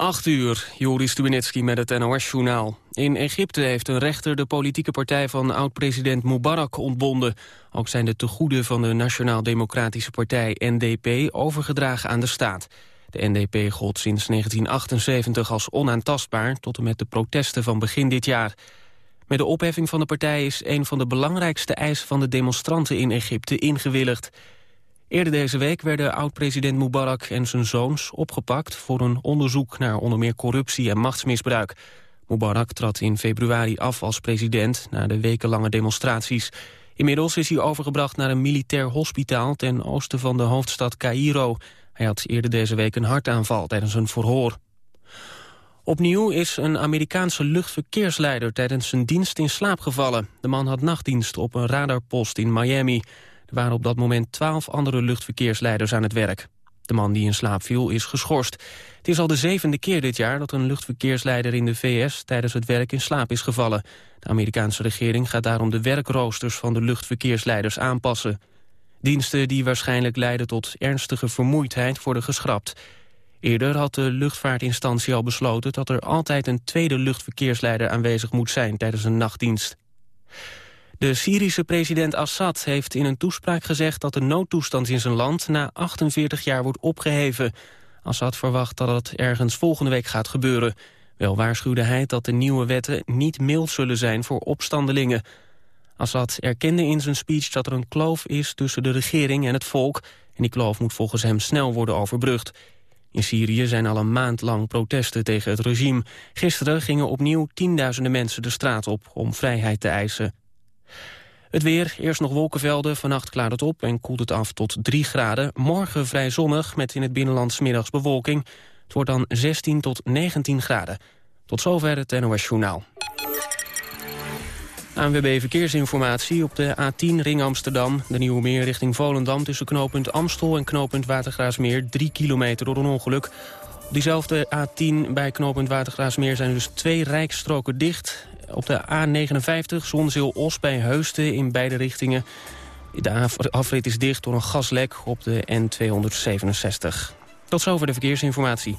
8 uur, Joris Stubenitski met het NOS-journaal. In Egypte heeft een rechter de politieke partij van oud-president Mubarak ontbonden. Ook zijn de tegoeden van de Nationaal-Democratische Partij NDP overgedragen aan de staat. De NDP gold sinds 1978 als onaantastbaar tot en met de protesten van begin dit jaar. Met de opheffing van de partij is een van de belangrijkste eisen van de demonstranten in Egypte ingewilligd. Eerder deze week werden oud-president Mubarak en zijn zoons opgepakt... voor een onderzoek naar onder meer corruptie en machtsmisbruik. Mubarak trad in februari af als president na de wekenlange demonstraties. Inmiddels is hij overgebracht naar een militair hospitaal... ten oosten van de hoofdstad Cairo. Hij had eerder deze week een hartaanval tijdens een verhoor. Opnieuw is een Amerikaanse luchtverkeersleider tijdens zijn dienst in slaap gevallen. De man had nachtdienst op een radarpost in Miami... Waren op dat moment twaalf andere luchtverkeersleiders aan het werk. De man die in slaap viel is geschorst. Het is al de zevende keer dit jaar dat een luchtverkeersleider in de VS tijdens het werk in slaap is gevallen. De Amerikaanse regering gaat daarom de werkroosters van de luchtverkeersleiders aanpassen. Diensten die waarschijnlijk leiden tot ernstige vermoeidheid worden geschrapt. Eerder had de luchtvaartinstantie al besloten dat er altijd een tweede luchtverkeersleider aanwezig moet zijn tijdens een nachtdienst. De Syrische president Assad heeft in een toespraak gezegd dat de noodtoestand in zijn land na 48 jaar wordt opgeheven. Assad verwacht dat het ergens volgende week gaat gebeuren. Wel waarschuwde hij dat de nieuwe wetten niet mild zullen zijn voor opstandelingen. Assad erkende in zijn speech dat er een kloof is tussen de regering en het volk... en die kloof moet volgens hem snel worden overbrugd. In Syrië zijn al een maand lang protesten tegen het regime. Gisteren gingen opnieuw tienduizenden mensen de straat op om vrijheid te eisen. Het weer, eerst nog wolkenvelden, vannacht klaart het op en koelt het af tot 3 graden. Morgen vrij zonnig, met in het binnenland middags bewolking. Het wordt dan 16 tot 19 graden. Tot zover het NOS Journaal. ANWB Verkeersinformatie op de A10 Ring Amsterdam. De Nieuwe Meer richting Volendam tussen knooppunt Amstel en knooppunt Watergraasmeer. 3 kilometer door een ongeluk. Op diezelfde A10 bij knooppunt Watergraasmeer zijn dus twee rijkstroken dicht. Op de A59 Zonzeel-Os bij Heusden in beide richtingen. De afrit is dicht door een gaslek op de N267. Tot zover de verkeersinformatie.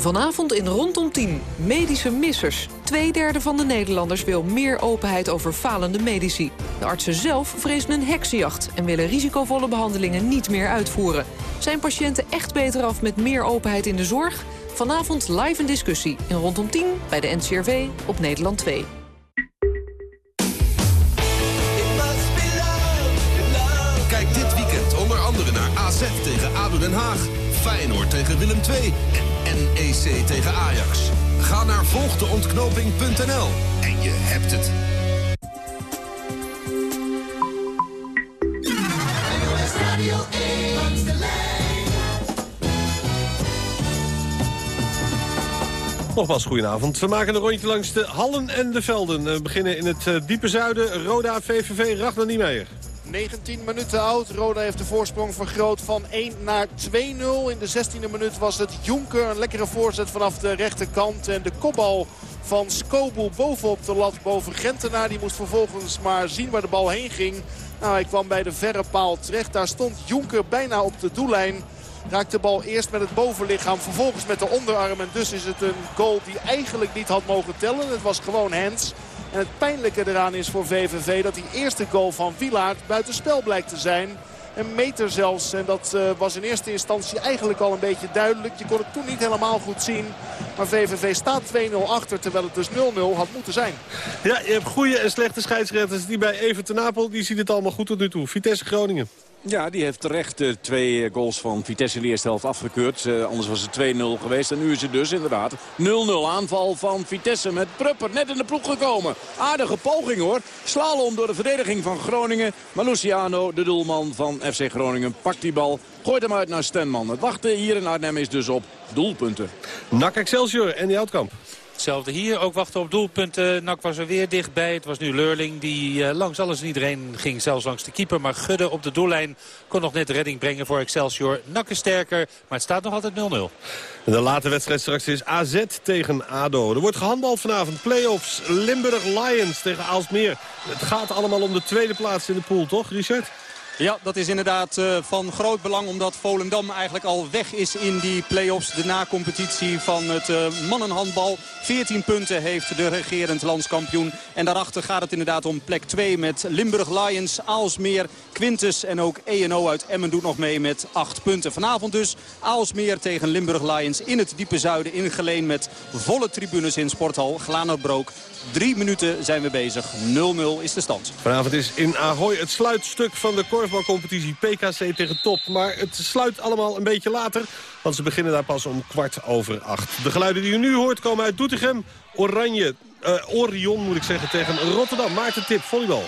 Vanavond in Rondom 10. Medische missers. Tweederde van de Nederlanders wil meer openheid over falende medici. De artsen zelf vrezen een heksenjacht... en willen risicovolle behandelingen niet meer uitvoeren. Zijn patiënten echt beter af met meer openheid in de zorg? Vanavond live een discussie in Rondom 10 bij de NCRV op Nederland 2. AZ tegen ADO Den Haag. Feyenoord tegen Willem II. NEC tegen Ajax. Ga naar volgdeontknoping.nl en je hebt het. Nogmaals, goedenavond. We maken een rondje langs de hallen en de velden. We beginnen in het eh, diepe zuiden. Roda, VVV, Ragnar Niemeyer. 19 minuten oud. Roda heeft de voorsprong vergroot van 1 naar 2-0. In de 16e minuut was het Jonker. Een lekkere voorzet vanaf de rechterkant. En de kopbal van Skobu bovenop de lat boven Gentenaar. Die moest vervolgens maar zien waar de bal heen ging. Nou, hij kwam bij de verre paal terecht. Daar stond Jonker bijna op de doellijn. Raakt de bal eerst met het bovenlichaam, vervolgens met de onderarm. En dus is het een goal die eigenlijk niet had mogen tellen. Het was gewoon hands. En het pijnlijke eraan is voor VVV dat die eerste goal van Wilaert buitenspel blijkt te zijn. Een meter zelfs. En dat uh, was in eerste instantie eigenlijk al een beetje duidelijk. Je kon het toen niet helemaal goed zien. Maar VVV staat 2-0 achter. Terwijl het dus 0-0 had moeten zijn. Ja, je hebt goede en slechte scheidsrechters. Die bij Even ten Napel, die ziet het allemaal goed tot nu toe. Vitesse Groningen. Ja, die heeft terecht uh, twee goals van Vitesse in de eerste helft afgekeurd. Uh, anders was het 2-0 geweest. En nu is het dus inderdaad 0-0 aanval van Vitesse met Prupper net in de ploeg gekomen. Aardige poging hoor. Slalom door de verdediging van Groningen. Maar Luciano, de doelman van FC Groningen, pakt die bal. Gooit hem uit naar Stenman. Het wachten hier in Arnhem is dus op doelpunten. NAC Excelsior en die Houtkamp. Hetzelfde hier, ook wachten op doelpunten. Nak was er weer dichtbij. Het was nu Leurling die uh, langs alles en iedereen ging. Zelfs langs de keeper. Maar Gudde op de doellijn kon nog net redding brengen voor Excelsior. Nak is sterker, maar het staat nog altijd 0-0. En de late wedstrijd straks is AZ tegen ADO. Er wordt gehandbald vanavond. Playoffs Limburg Lions tegen Aalsmeer. Het gaat allemaal om de tweede plaats in de pool, toch Richard? Ja, dat is inderdaad uh, van groot belang omdat Volendam eigenlijk al weg is in die play-offs. De na-competitie van het uh, mannenhandbal. 14 punten heeft de regerend landskampioen. En daarachter gaat het inderdaad om plek 2 met Limburg Lions, Aalsmeer, Quintus en ook ENO uit Emmen doet nog mee met 8 punten. Vanavond dus Aalsmeer tegen Limburg Lions in het diepe zuiden ingeleen met volle tribunes in sporthal Glanerbrook. Drie minuten zijn we bezig. 0-0 is de stand. Vanavond is in Ahoy het sluitstuk van de korfbalcompetitie PKC tegen Top. Maar het sluit allemaal een beetje later, want ze beginnen daar pas om kwart over acht. De geluiden die u nu hoort komen uit Doetinchem. Oranje, uh, Orion moet ik zeggen, tegen Rotterdam. Maarten Tip, volleybal.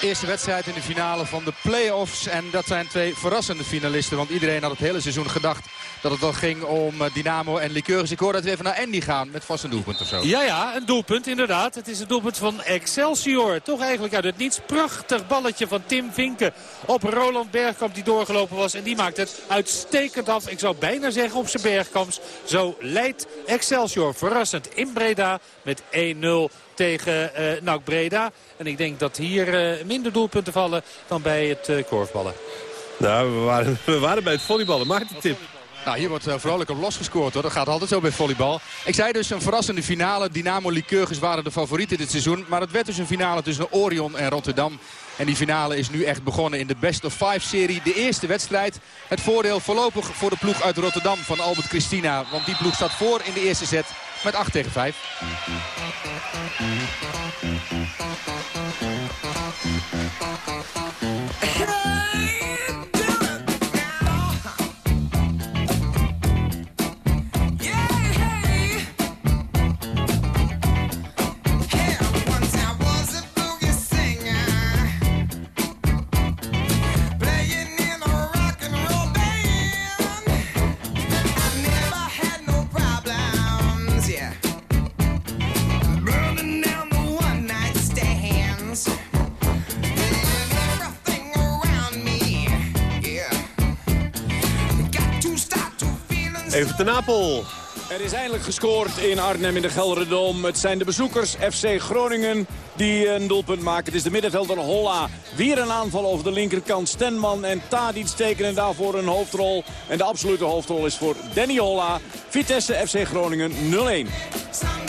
Eerste wedstrijd in de finale van de play-offs. En dat zijn twee verrassende finalisten. Want iedereen had het hele seizoen gedacht dat het dan ging om eh, Dynamo en Liqueurs. Ik hoor dat we even naar Andy gaan met vast een doelpunt of zo. Ja, ja, een doelpunt inderdaad. Het is een doelpunt van Excelsior. Toch eigenlijk uit het niets. Prachtig balletje van Tim Vinken op Roland Bergkamp die doorgelopen was. En die maakt het uitstekend af. Ik zou bijna zeggen op zijn Bergkamps. Zo leidt Excelsior verrassend in Breda met 1-0 tegen uh, NAC Breda. En ik denk dat hier uh, minder doelpunten vallen dan bij het uh, korfballen. Nou, we waren, we waren bij het volleyballen. Maak de tip. Nou, hier wordt uh, vrolijk op losgescoord hoor. Dat gaat altijd zo bij volleybal. Ik zei dus een verrassende finale. Dynamo Lycurgus waren de favorieten dit seizoen. Maar het werd dus een finale tussen Orion en Rotterdam. En die finale is nu echt begonnen in de Best of Five serie. De eerste wedstrijd. Het voordeel voorlopig voor de ploeg uit Rotterdam van Albert Christina. Want die ploeg staat voor in de eerste set met 8 tegen 5. Even te Napel. Er is eindelijk gescoord in Arnhem in de Gelredome. Het zijn de bezoekers FC Groningen die een doelpunt maken. Het is de middenvelder Holla. Weer een aanval over de linkerkant. Stenman en Tadic tekenen daarvoor een hoofdrol. En de absolute hoofdrol is voor Danny Holla. Vitesse FC Groningen 0-1.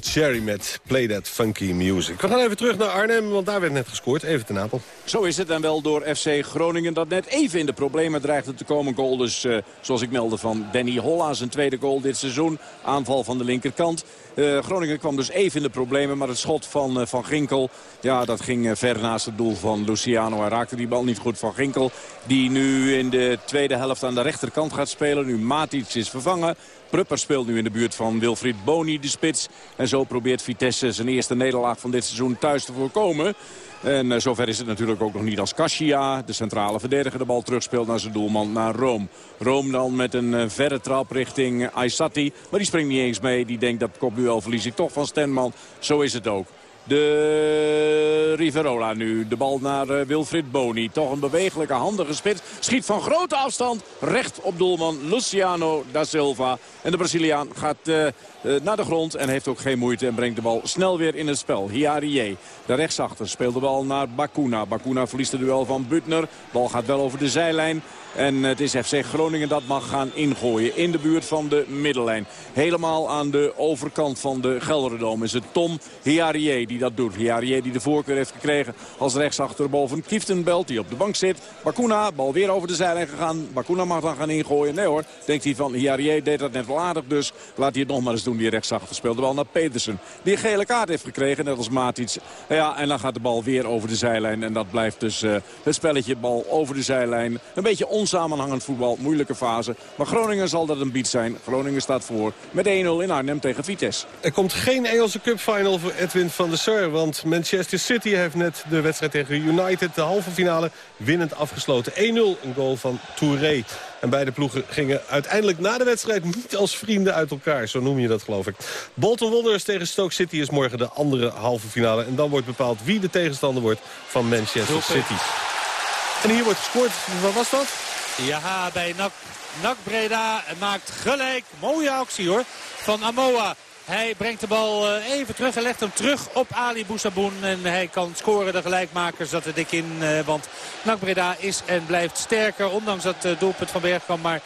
Cherry met Play That Funky Music. We gaan even terug naar Arnhem, want daar werd net gescoord. Even te Napel. Zo is het en wel door FC Groningen dat net even in de problemen dreigde te komen. Goal dus, uh, zoals ik meldde, van Danny Holla. Zijn tweede goal dit seizoen. Aanval van de linkerkant. Uh, Groningen kwam dus even in de problemen. Maar het schot van uh, Van Ginkel, ja, dat ging ver naast het doel van Luciano. Hij raakte die bal niet goed van Ginkel. Die nu in de tweede helft aan de rechterkant gaat spelen. Nu Matic is vervangen. Prupper speelt nu in de buurt van Wilfried Boni, de spits. En zo probeert Vitesse zijn eerste nederlaag van dit seizoen thuis te voorkomen. En uh, zover is het natuurlijk ook nog niet als Kasia, de centrale verdediger, de bal terugspeelt naar zijn doelman, naar Rome. Rome dan met een uh, verre trap richting Aysati. Maar die springt niet eens mee. Die denkt dat kopduel verlies ik toch van Stenman. Zo is het ook. De Riverola nu. De bal naar uh, Wilfried Boni. Toch een bewegelijke, handige spits. Schiet van grote afstand recht op doelman Luciano da Silva. En de Braziliaan gaat uh, uh, naar de grond en heeft ook geen moeite. En brengt de bal snel weer in het spel. Hiarie, de rechtsachter, speelt de bal naar Bakuna. Bakuna verliest de duel van Butner. Bal gaat wel over de zijlijn. En het is FC Groningen dat mag gaan ingooien in de buurt van de middellijn. Helemaal aan de overkant van de Gelderdoom is het Tom Hiarie die dat doet. Hiarie die de voorkeur heeft gekregen als rechtsachter boven Kieftenbelt die op de bank zit. Bakuna, bal weer over de zijlijn gegaan. Bakuna mag dan gaan ingooien. Nee hoor, denkt hij van Hiarie deed dat net wel aardig. Dus laat hij het nog maar eens doen. Die rechtsachter speelt de bal naar Pedersen. Die een gele kaart heeft gekregen, net als Matic. Ja, en dan gaat de bal weer over de zijlijn. En dat blijft dus uh, het spelletje bal over de zijlijn. Een beetje onsamenhangend voetbal, moeilijke fase. Maar Groningen zal dat een beat zijn. Groningen staat voor met 1-0 in Arnhem tegen Vitesse. Er komt geen Engelse Cup Final voor Edwin van der Sar. Want Manchester City heeft net de wedstrijd tegen United, de halve finale, winnend afgesloten. 1-0, een goal van Touré. En beide ploegen gingen uiteindelijk na de wedstrijd niet als vrienden uit elkaar. Zo noem je dat, geloof ik. Bolton Wanderers tegen Stoke City is morgen de andere halve finale. En dan wordt bepaald wie de tegenstander wordt van Manchester City. En hier wordt gescoord. Wat was dat? Ja, bij NAC Breda maakt gelijk. Mooie actie hoor. Van Amoa. Hij brengt de bal even terug en legt hem terug op Ali Boussaboun. En hij kan scoren. De gelijkmaker zat er dik in. Want NAC Breda is en blijft sterker. Ondanks dat doelpunt van Bergkamp. Maar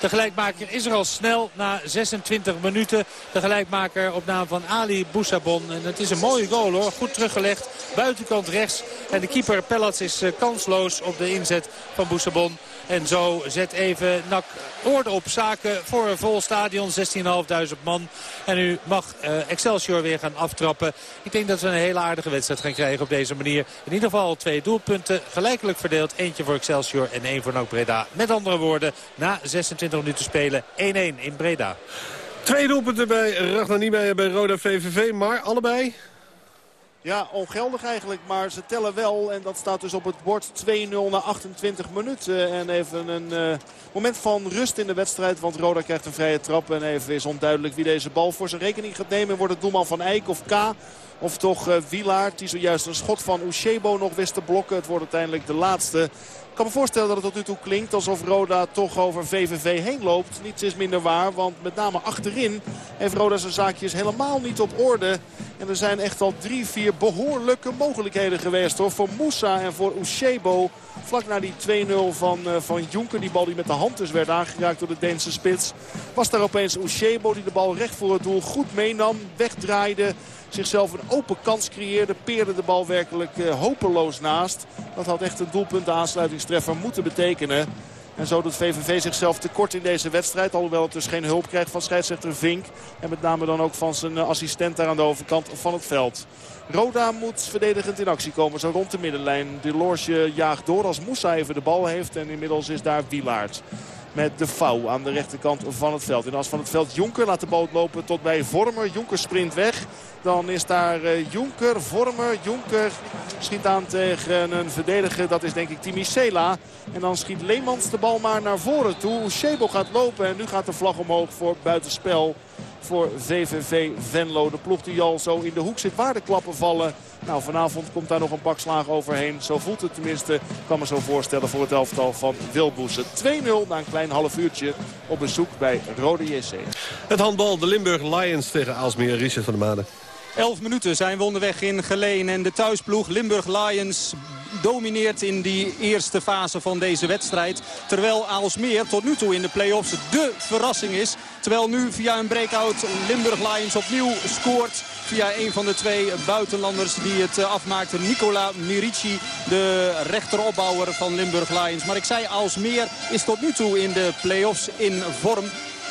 de gelijkmaker is er al snel na 26 minuten. De gelijkmaker op naam van Ali Boussabon. En het is een mooie goal hoor. Goed teruggelegd. Buitenkant rechts. En de keeper Pellats is kansloos op de inzet van Boussabon. En zo zet even NAC orde op zaken voor een vol stadion. 16.500 man. En nu mag uh, Excelsior weer gaan aftrappen. Ik denk dat we een hele aardige wedstrijd gaan krijgen op deze manier. In ieder geval twee doelpunten. Gelijkelijk verdeeld. Eentje voor Excelsior en één voor NAC Breda. Met andere woorden, na 26 minuten spelen 1-1 in Breda. Twee doelpunten bij Ragnar Niemeyer bij Roda VVV. Maar allebei ja, ongeldig eigenlijk, maar ze tellen wel. En dat staat dus op het bord 2-0 na 28 minuten. En even een uh, moment van rust in de wedstrijd. Want Roda krijgt een vrije trap. En even is onduidelijk wie deze bal voor zijn rekening gaat nemen. Wordt het doelman van Eijk of K? Of toch uh, die zojuist een schot van Ushebo nog wist te blokken. Het wordt uiteindelijk de laatste. Kan me voorstellen dat het tot nu toe klinkt alsof Roda toch over VVV heen loopt. Niets is minder waar, want met name achterin heeft Roda zijn zaakjes helemaal niet op orde. En er zijn echt al drie, vier behoorlijke mogelijkheden geweest hoor. Voor Moussa en voor Ushebo. Vlak na die 2-0 van, uh, van Jonker. Die bal die met de hand dus werd aangeraakt door de Deense spits. Was daar opeens Ushebo die de bal recht voor het doel goed meenam. Wegdraaide zichzelf een open kans creëerde. Peerde de bal werkelijk uh, hopeloos naast. Dat had echt een doelpunt aansluitingstreffer moeten betekenen. En zo doet VVV zichzelf tekort in deze wedstrijd. Alhoewel het dus geen hulp krijgt van scheidsrechter Vink. En met name dan ook van zijn assistent daar aan de overkant van het veld. Roda moet verdedigend in actie komen. Zo rond de middenlijn. De Lorsje jaagt door als Moussa even de bal heeft. En inmiddels is daar Wilaert met de vouw aan de rechterkant van het veld. In as van het veld Jonker laat de boot lopen tot bij Vormer. Jonker sprint weg. Dan is daar uh, Jonker, Vormer, Jonker schiet aan tegen een verdediger. Dat is denk ik Timi Sela. En dan schiet Leemans de bal maar naar voren toe. Shebo gaat lopen en nu gaat de vlag omhoog voor buitenspel voor VVV Venlo. De ploeg die al zo in de hoek zit waar de klappen vallen. Nou, vanavond komt daar nog een bakslaag overheen. Zo voelt het tenminste. Kan me zo voorstellen voor het elftal van Wilboesen. 2-0 na een klein half uurtje op bezoek bij Rode JC. Het handbal, de Limburg Lions tegen Aalsmeer. Richard van der Maden. 11 minuten zijn we onderweg in Geleen. En de thuisploeg Limburg Lions domineert in die eerste fase van deze wedstrijd. Terwijl Aalsmeer tot nu toe in de play-offs de verrassing is. Terwijl nu via een breakout Limburg Lions opnieuw scoort. Via een van de twee buitenlanders die het afmaakte. Nicola Mirici, de rechteropbouwer van Limburg Lions. Maar ik zei, Alsmeer is tot nu toe in de play-offs in vorm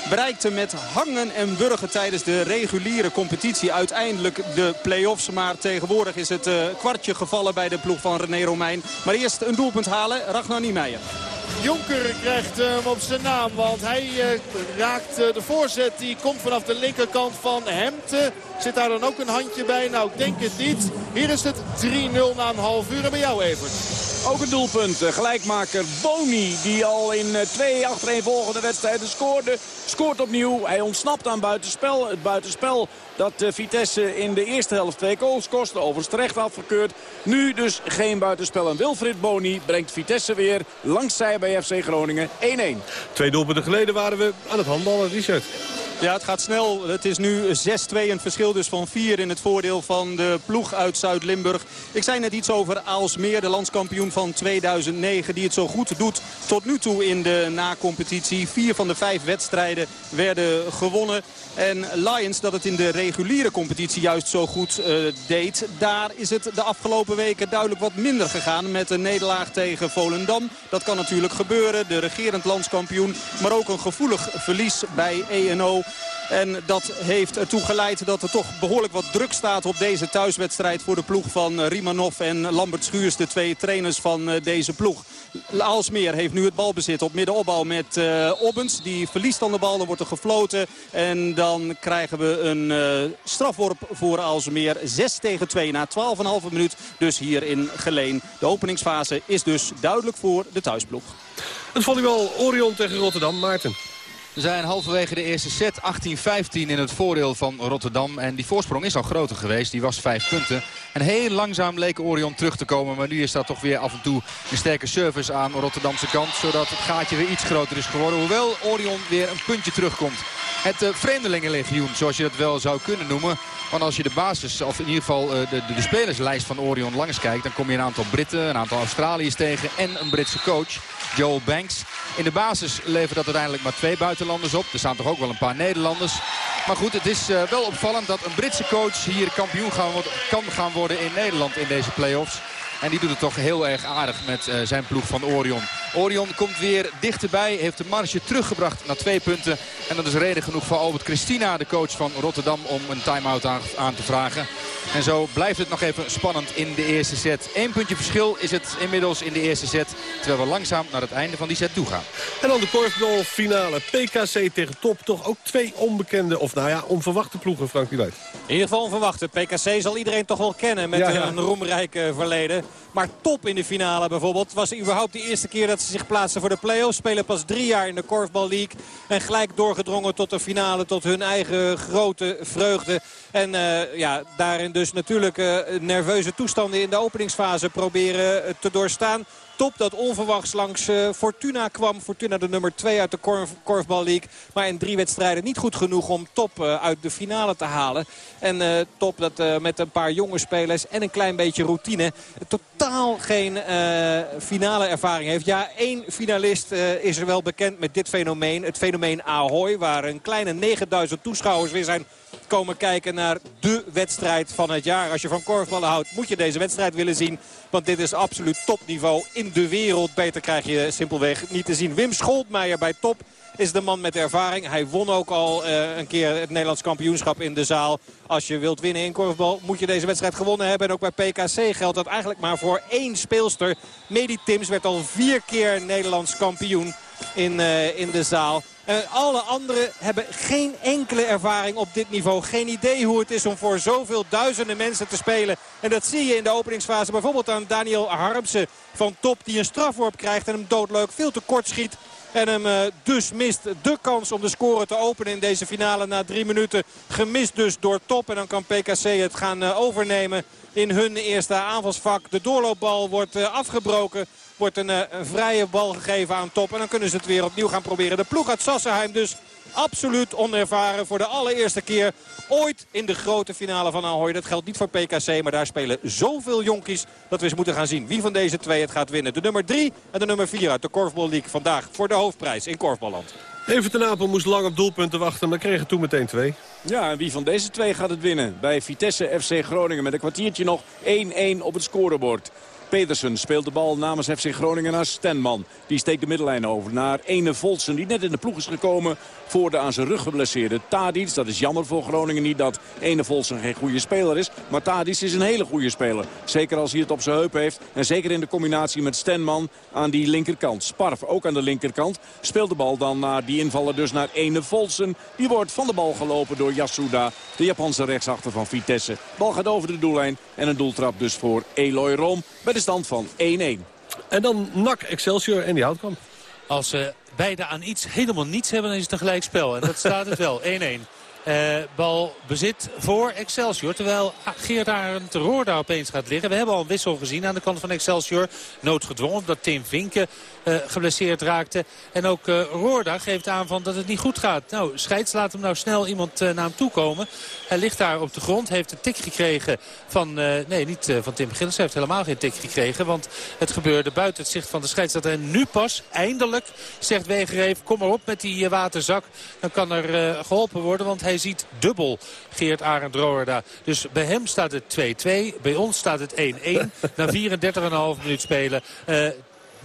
bereikte met hangen en burgen tijdens de reguliere competitie uiteindelijk de play-offs. Maar tegenwoordig is het kwartje gevallen bij de ploeg van René Romein. Maar eerst een doelpunt halen, Ragnar Niemeyer. Jonker krijgt hem op zijn naam. Want hij raakt de voorzet. Die komt vanaf de linkerkant van Hemte. Zit daar dan ook een handje bij? Nou, ik denk het niet. Hier is het 3-0 na een half uur. En bij jou, Evert. Ook een doelpunt. Gelijkmaker Boni, die al in twee achtereenvolgende wedstrijden scoorde. Scoort opnieuw. Hij ontsnapt aan buitenspel. Het buitenspel dat Vitesse in de eerste helft twee goals kostte. Overigens terecht afgekeurd. Nu dus geen buitenspel. En Wilfried Boni brengt Vitesse weer langs zij bij FC Groningen 1-1. Twee doelpunten geleden waren we aan het handballen, Richard. Ja, het gaat snel. Het is nu 6-2. Een verschil dus van 4 in het voordeel van de ploeg uit Zuid-Limburg. Ik zei net iets over Aalsmeer, de landskampioen van 2009. Die het zo goed doet tot nu toe in de na-competitie. Vier van de vijf wedstrijden werden gewonnen. En Lions, dat het in de reguliere competitie juist zo goed uh, deed. Daar is het de afgelopen weken duidelijk wat minder gegaan. Met een nederlaag tegen Volendam. Dat kan natuurlijk gebeuren. De regerend landskampioen. Maar ook een gevoelig verlies bij ENO. En dat heeft ertoe geleid dat er toch behoorlijk wat druk staat op deze thuiswedstrijd voor de ploeg van Rimanov en Lambert Schuurs, de twee trainers van deze ploeg. Aalsmeer heeft nu het balbezit op middenopbouw met uh, Obbens. Die verliest dan de bal, dan wordt er gefloten. En dan krijgen we een uh, strafworp voor Aalsmeer. 6 tegen 2 na 12,5 minuut dus hier in Geleen. De openingsfase is dus duidelijk voor de thuisploeg. Het volleybal Orion tegen Rotterdam. Maarten. We zijn halverwege de eerste set 18-15 in het voordeel van Rotterdam. En die voorsprong is al groter geweest. Die was vijf punten. En heel langzaam leek Orion terug te komen. Maar nu is dat toch weer af en toe een sterke service aan Rotterdamse kant. Zodat het gaatje weer iets groter is geworden. Hoewel Orion weer een puntje terugkomt. Het uh, vreemdelingenlegioen, zoals je dat wel zou kunnen noemen. Want als je de basis, of in ieder geval uh, de, de, de, spelerslijst van Orion langs kijkt... dan kom je een aantal Britten, een aantal Australiërs tegen en een Britse coach, Joel Banks. In de basis levert dat uiteindelijk maar twee buitenlanders op. Er staan toch ook wel een paar Nederlanders. Maar goed, het is uh, wel opvallend dat een Britse coach hier kampioen gaan, kan gaan worden in Nederland in deze play-offs. En die doet het toch heel erg aardig met uh, zijn ploeg van Orion. Orion komt weer dichterbij. Heeft de marge teruggebracht naar twee punten. En dat is reden genoeg voor Albert Christina, de coach van Rotterdam, om een time-out aan, aan, te vragen. En zo blijft het nog even spannend in de eerste set. Eén puntje verschil is het inmiddels in de eerste set. Terwijl we langzaam naar het einde van die set toe gaan. En dan de korfbalfinale. PKC tegen Top. Toch ook twee onbekende, of nou ja, onverwachte ploegen, Frank Wieluid. In ieder geval onverwachte. PKC zal iedereen toch wel kennen met ja, ja. een roemrijk verleden. Maar top in de finale bijvoorbeeld. Was überhaupt de eerste keer dat ze zich plaatsen voor de play-offs. Spelen pas drie jaar in de Korfbal League. En gelijk doorgedrongen tot de finale. Tot hun eigen grote vreugde. En uh, ja, daarin dus natuurlijk uh, nerveuze toestanden in de openingsfase proberen uh, te doorstaan top dat onverwachts langs uh, Fortuna kwam. Fortuna de nummer 2 uit de Korf, League. Maar in drie wedstrijden niet goed genoeg om top uh, uit de finale te halen. En uh, top dat met een paar jonge spelers en een klein beetje routine... totaal geen finale ervaring heeft. Ja, één finalist is er wel bekend met dit fenomeen. Het fenomeen Ahoy, waar een kleine 9000 toeschouwers weer zijn komen kijken naar de wedstrijd van het jaar. Als je van korfballen houdt, moet je deze wedstrijd willen zien. Want dit is absoluut topniveau in de wereld. Beter krijg je simpelweg niet te zien. Wim Scholtmeijer bij top is de man met ervaring. Hij won ook al uh, een keer het Nederlands kampioenschap in de zaal. Als je wilt winnen in korfbal moet je deze wedstrijd gewonnen hebben. En ook bij PKC geldt dat eigenlijk maar voor één speelster. Medi Tims werd al vier keer Nederlands kampioen in, uh, in de zaal. En alle anderen hebben geen enkele ervaring op dit niveau. Geen idee hoe het is om voor zoveel duizenden mensen te spelen. En dat zie je in de openingsfase bijvoorbeeld aan Daniel Harmsen van Top. Die een strafworp krijgt en hem doodleuk veel te kort schiet. En hem uh, dus mist de kans om de score te openen in deze finale na drie minuten. Gemist dus door Top. En dan kan PKC het gaan uh, overnemen in hun eerste aanvalsvak. De doorloopbal wordt afgebroken. Wordt een, een, vrije bal gegeven aan Top. En dan kunnen ze het weer opnieuw gaan proberen. De ploeg uit Sassenheim dus absoluut onervaren voor de allereerste keer ooit in de grote finale van Ahoy. Dat geldt niet voor PKC, maar daar spelen zoveel jonkies dat we eens moeten gaan zien wie van deze twee het gaat winnen. De nummer 3 en de nummer 4 uit de Korfbal League vandaag voor de hoofdprijs in Korfballand. Even ten Apel moest lang op doelpunten wachten, maar kregen toen meteen twee. Ja, en wie van deze twee gaat het winnen? Bij Vitesse FC Groningen met een kwartiertje nog 1-1 op het scorebord. Pedersen speelt de bal namens FC Groningen naar Stenman. Die steekt de middellijn over naar Ene Volsen. Die net in de ploeg is gekomen voor de aan zijn rug geblesseerde Tadic. Dat is jammer voor Groningen niet dat Ene Volsen geen goede speler is. Maar Tadic is een hele goede speler. Zeker als hij het op zijn heup heeft. En zeker in de combinatie met Stenman aan die linkerkant. Sparf ook aan de linkerkant. Speelt de bal dan naar die invaller dus naar Ene Volsen. Die wordt van de bal gelopen door Yasuda. De Japanse rechtsachter van Vitesse. Bal gaat over de doellijn. En een doeltrap dus voor Eloy Rom. De stand van 1-1. En dan NAC Excelsior en die houtkamp. Als ze beide aan iets helemaal niets hebben, dan is het een gelijk spel. En dat staat het wel, 1-1. Uh, bal bezit voor Excelsior. Terwijl Geert Arend Roorda opeens gaat liggen. We hebben al een wissel gezien aan de kant van Excelsior. Noodgedwongen omdat Tim Vinken uh, geblesseerd raakte. En ook uh, Roorda geeft aan van dat het niet goed gaat. Nou, Scheids laat hem nou snel iemand naar hem toe komen. Hij ligt daar op de grond. Heeft een tik gekregen van... nee, niet van Tim Gillis. Hij heeft helemaal geen tik gekregen. Want het gebeurde buiten het zicht van de scheidsrechter. En nu pas, eindelijk, zegt Wegereef... kom maar op met die waterzak. Dan kan er geholpen worden, want hij ziet dubbel Geert Arend Roorda. Dus bij hem staat het 2-2. Bij ons staat het 1-1. Na 34,5 minuut spelen. Uh,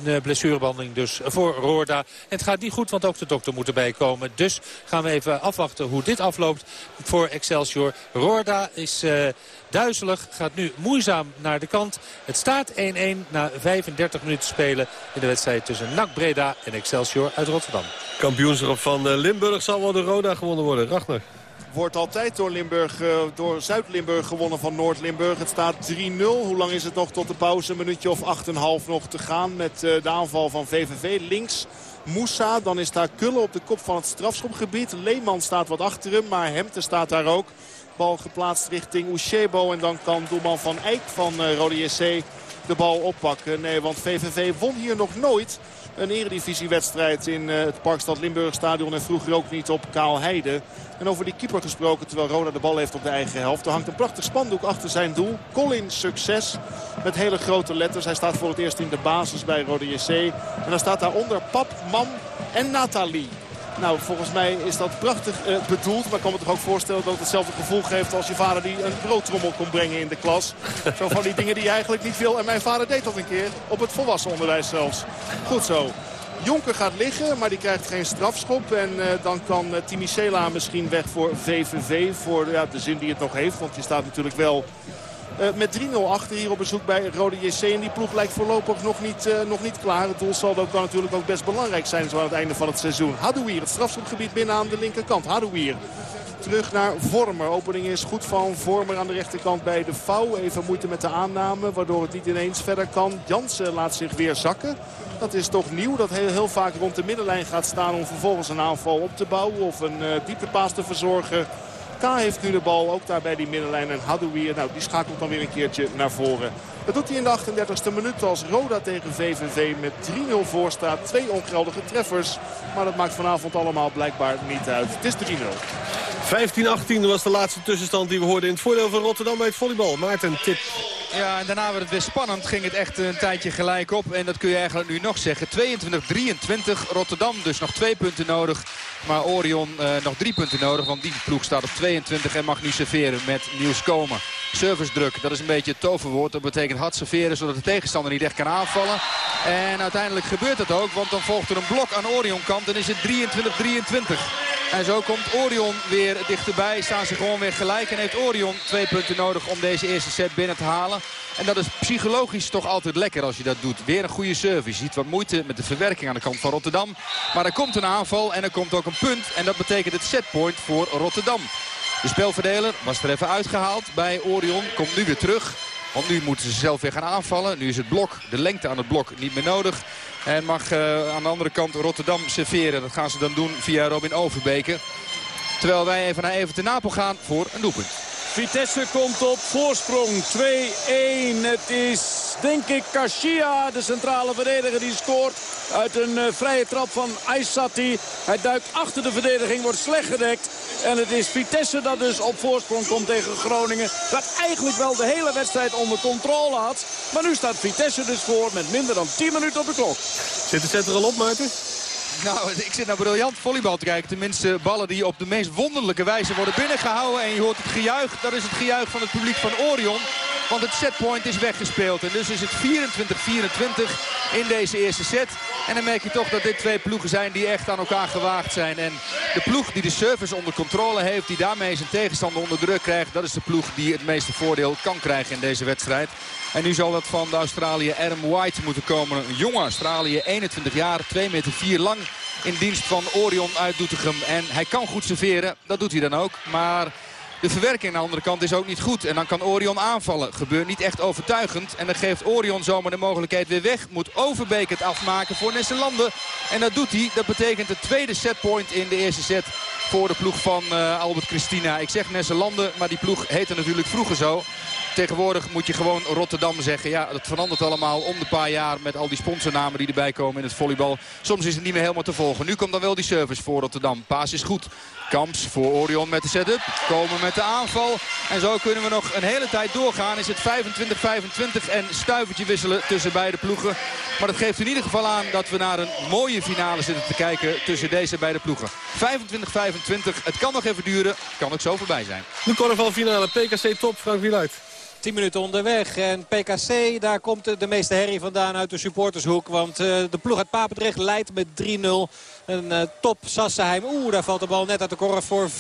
de blessurebehandeling dus voor Roorda. het gaat niet goed, want ook de dokter moet erbij komen. Dus gaan we even afwachten hoe dit afloopt voor Excelsior. Roorda is uh, duizelig, gaat nu moeizaam naar de kant. Het staat 1-1 na 35 minuten spelen in de wedstrijd tussen NAC Breda en Excelsior uit Rotterdam. Kampioenschap van eh, Limburg zal wel de Roda gewonnen worden. Ragnar wordt altijd door, Limburg, uh, door Zuid-Limburg gewonnen van Noord-Limburg. Het staat 3-0. Hoe lang is het nog tot de pauze? Een minuutje of 8,5 nog te gaan met uh, de aanval van VVV. Links Moussa, dan is daar Kullen op de kop van het strafschopgebied. Leeman staat wat achter hem, maar Hemte staat daar ook. Bal geplaatst richting Ushebo en dan kan doelman van Eijk van uh, Rode JC de bal oppakken. Nee, want VVV won hier nog nooit een eredivisiewedstrijd in het Parkstad Limburg stadion en vroeger ook niet op Kaalheide. En over die keeper gesproken, terwijl Roda de bal heeft op de eigen helft. Er hangt een prachtig spandoek achter zijn doel. Colin Succes met hele grote letters. Hij staat voor het eerst in de basis bij Roda JC. En dan staat daaronder pap, mam en Nathalie. Nou, volgens mij is dat prachtig uh, bedoeld. Maar ik kan me toch ook voorstellen dat het hetzelfde gevoel geeft als je vader die een broodtrommel kon brengen in de klas. Zo van die dingen die je eigenlijk niet wil. En mijn vader deed dat een keer op het volwassen onderwijs zelfs. Goed zo. Jonker gaat liggen, maar die krijgt geen strafschop. En uh, dan kan uh, Timicela misschien weg voor VVV. Voor ja, de zin die het nog heeft. Want je staat natuurlijk wel met 3-0 achter hier op bezoek bij Rode JC. En die ploeg lijkt voorlopig nog niet, uh, nog niet klaar. Het doelsaldo kan natuurlijk ook best belangrijk zijn zo aan het einde van het seizoen. Hadouier, het strafschopgebied binnen aan de linkerkant. Hadouier terug naar Vormer. Opening is goed van Vormer aan de rechterkant bij de vouw. Even moeite met de aanname, waardoor het niet ineens verder kan. Jansen laat zich weer zakken. Dat is toch nieuw, dat heel, heel vaak rond de middenlijn gaat staan om vervolgens een aanval op te bouwen. Of een uh, dieptepaas te verzorgen. K heeft nu de bal, ook daar bij die middenlijn. En Hadouier, nou, die schakelt dan weer een keertje naar voren. Dat doet hij in de 38e minuut als Roda tegen VVV met 3-0 voor staat. Twee ongeldige treffers. Maar dat maakt vanavond allemaal blijkbaar niet uit. Het is 3-0. 15-18 was de laatste tussenstand die we hoorden in het voordeel van Rotterdam bij het volleybal. Maarten, tip. Ja, en daarna werd het weer spannend. Ging het echt een tijdje gelijk op. En dat kun je eigenlijk nu nog zeggen. 22-23. Rotterdam dus nog twee punten nodig. Maar Orion uh, nog drie punten nodig. Want die ploeg staat op 22 en mag nu serveren met Niels Komen. Service druk, dat is een beetje het toverwoord. Dat betekent hard serveren zodat de tegenstander niet echt kan aanvallen. En uiteindelijk gebeurt dat ook. Want dan volgt er een blok aan Orion kant. En is het 23-23. En zo komt Orion weer dichterbij. Staan ze gewoon weer gelijk. En heeft Orion twee punten nodig om deze eerste set binnen te halen. En dat is psychologisch toch altijd lekker als je dat doet. Weer een goede service. Je ziet wat moeite met de verwerking aan de kant van Rotterdam. Maar er komt een aanval en er komt ook een punt. En dat betekent het setpoint voor Rotterdam. De spelverdeler was er even uitgehaald bij Orion. Komt nu weer terug. Want nu moeten ze zelf weer gaan aanvallen. Nu is het blok, de lengte aan het blok niet meer nodig. En mag uh, aan de andere kant Rotterdam serveren. Dat gaan ze dan doen via Robin Overbeke. Terwijl wij even naar Everton Napel gaan voor een doelpunt. Vitesse komt op voorsprong 2-1. Het is denk ik Kashia, de centrale verdediger, die scoort uit een uh, vrije trap van Aysati. Hij duikt achter de verdediging, wordt slecht gedekt. En het is Vitesse dat dus op voorsprong komt tegen Groningen. Dat eigenlijk wel de hele wedstrijd onder controle had. Maar nu staat Vitesse dus voor met minder dan 10 minuten op de klok. Zit de set al op, Maarten? Nou, ik zit naar briljant volleybal te kijken. Tenminste, ballen die op de meest wonderlijke wijze worden binnengehouden. En je hoort het gejuich. Dat is het gejuich van het publiek van Orion. Want het setpoint is weggespeeld. En dus is het 24-24 in deze eerste set. En dan merk je toch dat dit twee ploegen zijn die echt aan elkaar gewaagd zijn. En de ploeg die de service onder controle heeft, die daarmee zijn tegenstander onder druk krijgt. Dat is de ploeg die het meeste voordeel kan krijgen in deze wedstrijd. En nu zal dat van de Australië Adam White moeten komen. Een jonge Australië, 21 jaar, 2 meter 4 lang in dienst van Orion uit Doetinchem. En hij kan goed serveren, dat doet hij dan ook. Maar de verwerking aan de andere kant is ook niet goed. En dan kan Orion aanvallen. Gebeurt niet echt overtuigend. En dan geeft Orion zomaar de mogelijkheid weer weg. Moet Overbeek het afmaken voor Nesselanden. En dat doet hij. Dat betekent de tweede setpoint in de eerste set voor de ploeg van uh, Albert Christina. Ik zeg Nesselanden, maar die ploeg heette natuurlijk vroeger zo. Tegenwoordig moet je gewoon Rotterdam zeggen. Ja, dat verandert allemaal om de paar jaar met al die sponsornamen die erbij komen in het volleybal. Soms is het niet meer helemaal te volgen. Nu komt dan wel die service voor Rotterdam. Paas is goed. Kamps voor Orion met de setup. Komen met de aanval. En zo kunnen we nog een hele tijd doorgaan. Is het 25-25 en stuivertje wisselen tussen beide ploegen. Maar dat geeft in ieder geval aan dat we naar een mooie finale zitten te kijken tussen deze beide ploegen. 25-25. Het kan nog even duren. Kan ook zo voorbij zijn. De finale PKC top, Frank Wieluid. 10 minuten onderweg. En PKC, daar komt de meeste herrie vandaan uit de supportershoek. Want uh, de ploeg uit Papendrecht leidt met 3-0. Een uh, top Sassenheim. Oeh, daar valt de bal net uit de korf voor 4-0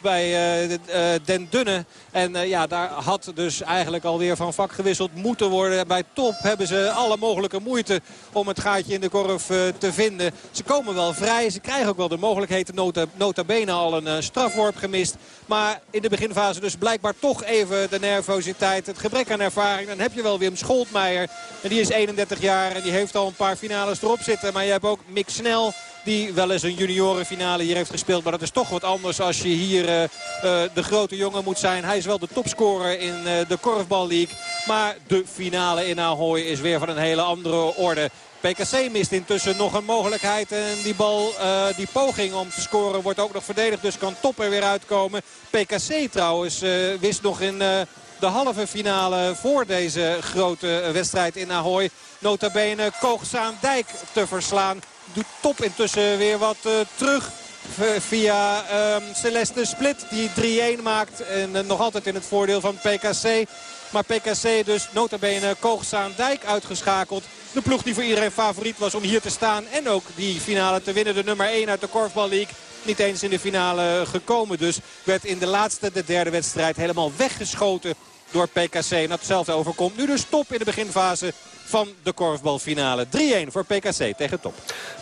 bij uh, Den Dunne. En uh, ja, daar had dus eigenlijk alweer van vak gewisseld moeten worden. Bij top hebben ze alle mogelijke moeite om het gaatje in de korf te vinden. Ze komen wel vrij. Ze krijgen ook wel de mogelijkheid. Nota, nota bene al een strafworp gemist. Maar in de beginfase dus blijkbaar toch even de nervositeit. Het gebrek aan ervaring. Dan heb je wel Wim Scholtmeijer. En die is 31 jaar en die heeft al een paar finales erop zitten. Maar je hebt ook Mick Snel die wel eens een juniorenfinale hier heeft gespeeld. Maar dat is toch wat anders als je hier uh, uh, de grote jongen moet zijn. Hij is wel de topscorer in uh, de Korfbal League. Maar de finale in Ahoy is weer van een hele andere orde. PKC mist intussen nog een mogelijkheid. En die bal, die poging om te scoren wordt ook nog verdedigd. Dus kan Top er weer uitkomen. PKC trouwens wist nog in de halve finale voor deze grote wedstrijd in Ahoy. Nota bene Koogzaan-Dijk te verslaan doet Top intussen weer wat uh, terug via um, Celeste Split die 3-1 maakt. En uh, nog altijd in het voordeel van PKC. Maar PKC dus notabene Koogsaan Dijk uitgeschakeld. De ploeg die voor iedereen favoriet was om hier te staan. En ook die finale te winnen. De nummer 1 uit de Korfbal League. Niet eens in de finale gekomen dus. Werd in de laatste, de derde wedstrijd helemaal weggeschoten door PKC. En datzelfde overkomt nu dus top in de beginfase van de korfbalfinale. 3-1 voor PKC tegen Top.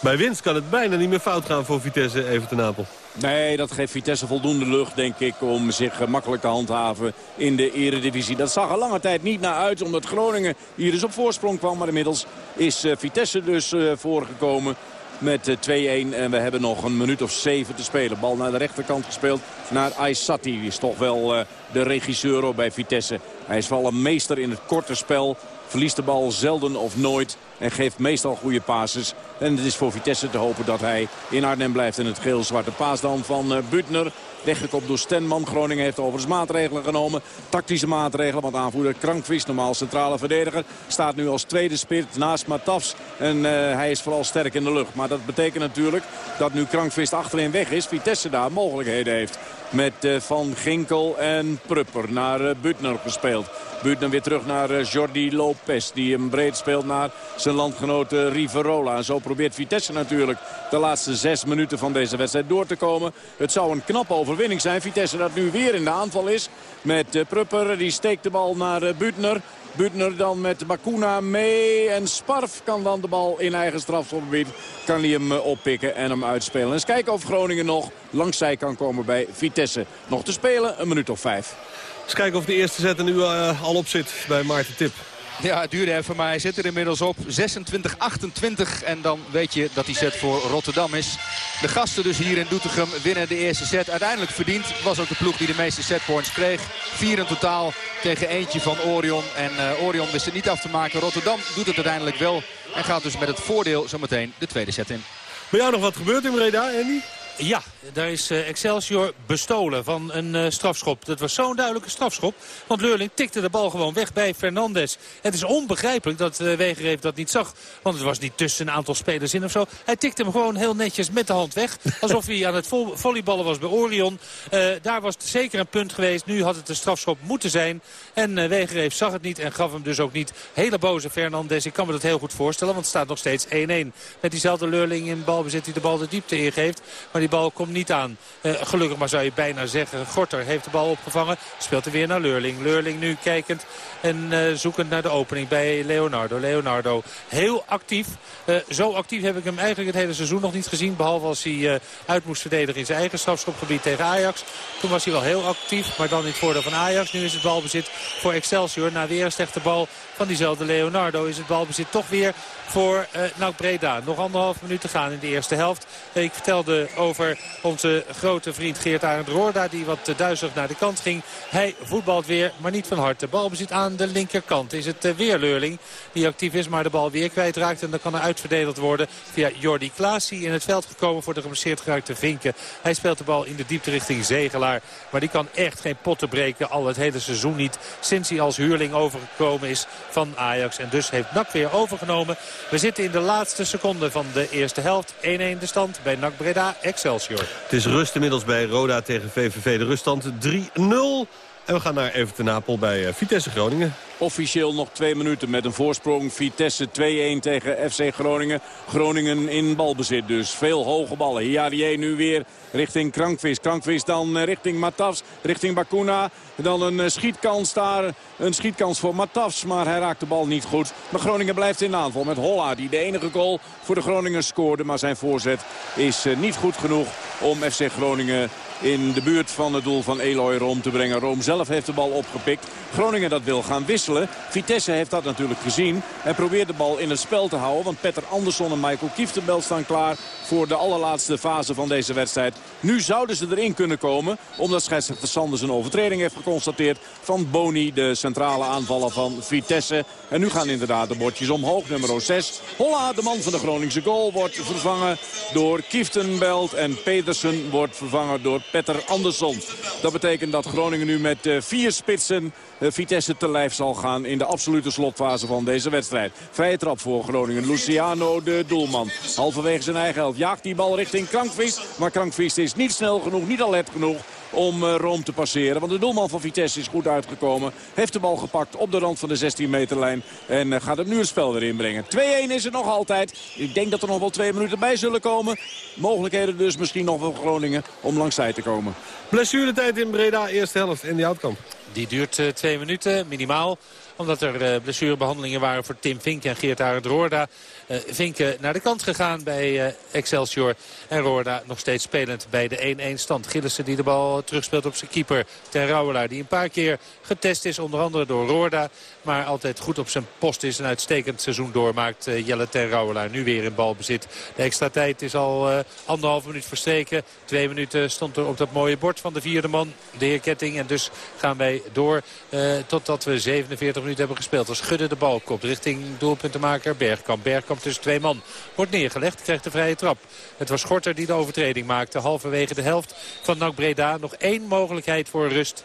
Bij winst kan het bijna niet meer fout gaan voor Vitesse even ten Napel. Nee, dat geeft Vitesse voldoende lucht, denk ik, om zich makkelijk te handhaven in de eredivisie. Dat zag er lange tijd niet naar uit, omdat Groningen hier dus op voorsprong kwam. Maar inmiddels is uh, Vitesse dus uh, voorgekomen met 2-1. En we hebben nog een minuut of 7 te spelen. Bal naar de rechterkant gespeeld naar Aysati. Die is toch wel uh, de regisseur bij Vitesse. Hij is wel een meester in het korte spel. Verliest de bal zelden of nooit. En geeft meestal goede passes. En het is voor Vitesse te hopen dat hij in Arnhem blijft. in het geel-zwarte paas dan van uh, Butner. Weggekopt door Stenman. Groningen heeft overigens maatregelen genomen. Tactische maatregelen. Want aanvoerder Krankvist, normaal centrale verdediger, staat nu als tweede spit naast Matafs. En uh, hij is vooral sterk in de lucht. Maar dat betekent natuurlijk dat nu Krankvist achterin weg is. Vitesse daar mogelijkheden heeft. Met uh, Van Ginkel en Prupper naar uh, Butner gespeeld. Butner weer terug naar uh, Jordi Lopez. Die hem breed speelt naar zijn landgenoot Riverola. En zo probeert Vitesse natuurlijk de laatste zes minuten van deze wedstrijd door te komen. Het zou een knappe overwinning zijn. Vitesse dat nu weer in de aanval is. Met Prupper. Die steekt de bal naar Butner. Butner dan met Bakuna mee. En Sparf kan dan de bal in eigen strafschopgebied. Kan hij hem oppikken en hem uitspelen. Eens kijken of Groningen nog langs zij kan komen bij Vitesse. Nog te spelen, een minuut of vijf. Eens kijken of de eerste set er nu uh, al op zit bij Maarten Tip. Ja, het duurde even, maar hij zit er inmiddels op. 26-28 en dan weet je dat die set voor Rotterdam is. De gasten dus hier in Doetinchem winnen de eerste set. Uiteindelijk verdiend was ook de ploeg die de meeste setpoints kreeg. Vier in totaal tegen eentje van Orion. En uh, Orion wist het niet af te maken. Rotterdam doet het uiteindelijk wel. En gaat dus met het voordeel zometeen de tweede set in. Bij jou nog wat gebeurd in Breda, Andy? Ja, daar is uh, Excelsior bestolen van een uh, strafschop. Dat was zo'n duidelijke strafschop. Want Leurling tikte de bal gewoon weg bij Fernandes. Het is onbegrijpelijk dat uh, Wegereef dat niet zag. Want het was niet tussen een aantal spelers in of zo. Hij tikte hem gewoon heel netjes met de hand weg. Alsof hij aan het vo volleyballen was bij Orion. daar was het zeker een punt geweest. Nu had het een strafschop moeten zijn. En uh, Wegereef zag het niet en gaf hem dus ook niet. Hele boze Fernandes. Ik kan me dat heel goed voorstellen. Want het staat nog steeds 1-1. Met diezelfde Leurling in balbezit die de bal de diepte ingeeft. Maar die bal komt niet aan. Uh, gelukkig maar zou je bijna zeggen. Gorter heeft de bal opgevangen. Speelt er weer naar Leurling. Leurling nu kijkend en uh, zoekend naar de opening bij Leonardo. Leonardo heel actief. Uh, zo actief heb ik hem eigenlijk het hele seizoen nog niet gezien. Behalve als hij uit moest verdedigen in zijn eigen strafschopgebied tegen Ajax. Toen was hij wel heel actief. Maar dan in het voordeel van Ajax. Nu is het balbezit voor Excelsior. Na weer een slechte bal van diezelfde Leonardo is het balbezit toch weer voor uh, Breda. Nog anderhalf minuut te gaan in de eerste helft. Ik vertelde over onze grote vriend Geert Arend Roorda die wat duizelig naar de kant ging. Hij voetbalt weer, maar niet van harte. Balbezit aan de linkerkant. Is het uh, weer Leurling die actief is, maar de bal weer kwijtraakt. En dan kan er uitverdeeld worden via Jordi Klaas. Die in het veld gekomen voor de geblesseerd geraakte Vinken. Hij speelt de bal in de diepte richting Zegelaar. Maar die kan echt geen potten breken. Al het hele seizoen niet. Sinds hij als huurling overgekomen is van Ajax. En dus heeft NAC weer overgenomen. We zitten in de laatste seconde van de eerste helft. 1-1 de stand bij NAC Breda Excelsior. Het is rust inmiddels bij Roda tegen VVV. De ruststand 3-0. En we gaan naar Everton Napel bij eh, Vitesse Groningen. Officieel nog twee minuten met een voorsprong. Vitesse 2-1 tegen FC Groningen. Groningen in balbezit dus. Veel hoge ballen. Hiarie nu weer richting Krankvis. Krankvis dan eh, richting Matafs, richting Bakuna. Dan een eh, schietkans daar. Een schietkans voor Matafs, maar hij raakt de bal niet goed. Maar Groningen blijft in aanval met Holla, die de enige goal voor de Groningen scoorde. Maar zijn voorzet is niet goed genoeg om FC Groningen in de buurt van het doel van Eloy Room te brengen. Room zelf heeft de bal opgepikt. Groningen dat wil gaan wisselen. Vitesse heeft dat natuurlijk gezien. En probeert de bal in het spel te houden. Want Petter Andersson en Michael Kieftenbel staan klaar voor de allerlaatste fase van deze wedstrijd. Nu zouden ze erin kunnen komen. Omdat scheidsrechter Sanders een overtreding heeft geconstateerd van Boni, de centrale aanvaller van Vitesse. En nu gaan inderdaad de bordjes omhoog. Nummer 6. Holla, de man van de Groningse goal, wordt vervangen door Kieftenbelt. En Petersen wordt vervangen door Petter Andersson. Dat betekent dat Groningen nu met uh, vier spitsen uh, Vitesse te lijf zal gaan in de absolute slotfase van deze wedstrijd. Vrije trap voor Groningen. Luciano, de doelman. Halverwege zijn eigen helft jaagt die bal richting Krankvist. Maar Krankvist is niet snel genoeg, niet alert genoeg om uh, Rome te passeren. Want de doelman van Vitesse is goed uitgekomen. Heeft de bal gepakt op de rand van de 16 meterlijn. En uh, gaat het nu het spel weer inbrengen. 2-1 is het nog altijd. Ik denk dat er nog wel twee minuten bij zullen komen. Mogelijkheden dus misschien nog wel Groningen om langs zij te komen. Blessuretijd in Breda, eerste helft in die houtkamp. Die duurt uh, twee minuten, minimaal omdat er uh, blessurebehandelingen waren voor Tim Vink en Geert Arend Roorda. Uh, Vinken naar de kant gegaan bij uh, Excelsior. En Roorda nog steeds spelend bij de 1-1 stand. Gillissen die de bal terugspeelt op zijn keeper. Ten Rauwelaar die een paar keer getest is. Onder andere door Roorda. Maar altijd goed op zijn post is. Een uitstekend seizoen doormaakt Jelle Ten Rauwelaar. Nu weer in balbezit. De extra tijd is al anderhalf minuut verstreken. Twee minuten stond er op dat mooie bord van de vierde man. De heer Ketting. En dus gaan wij door totdat we 47 minuten hebben gespeeld. Als Gudde de bal komt richting doelpuntenmaker Bergkamp. Bergkamp tussen twee man wordt neergelegd. Krijgt de vrije trap. Het was Schorter die de overtreding maakte. Halverwege de helft van NAC Breda. Nog één mogelijkheid voor rust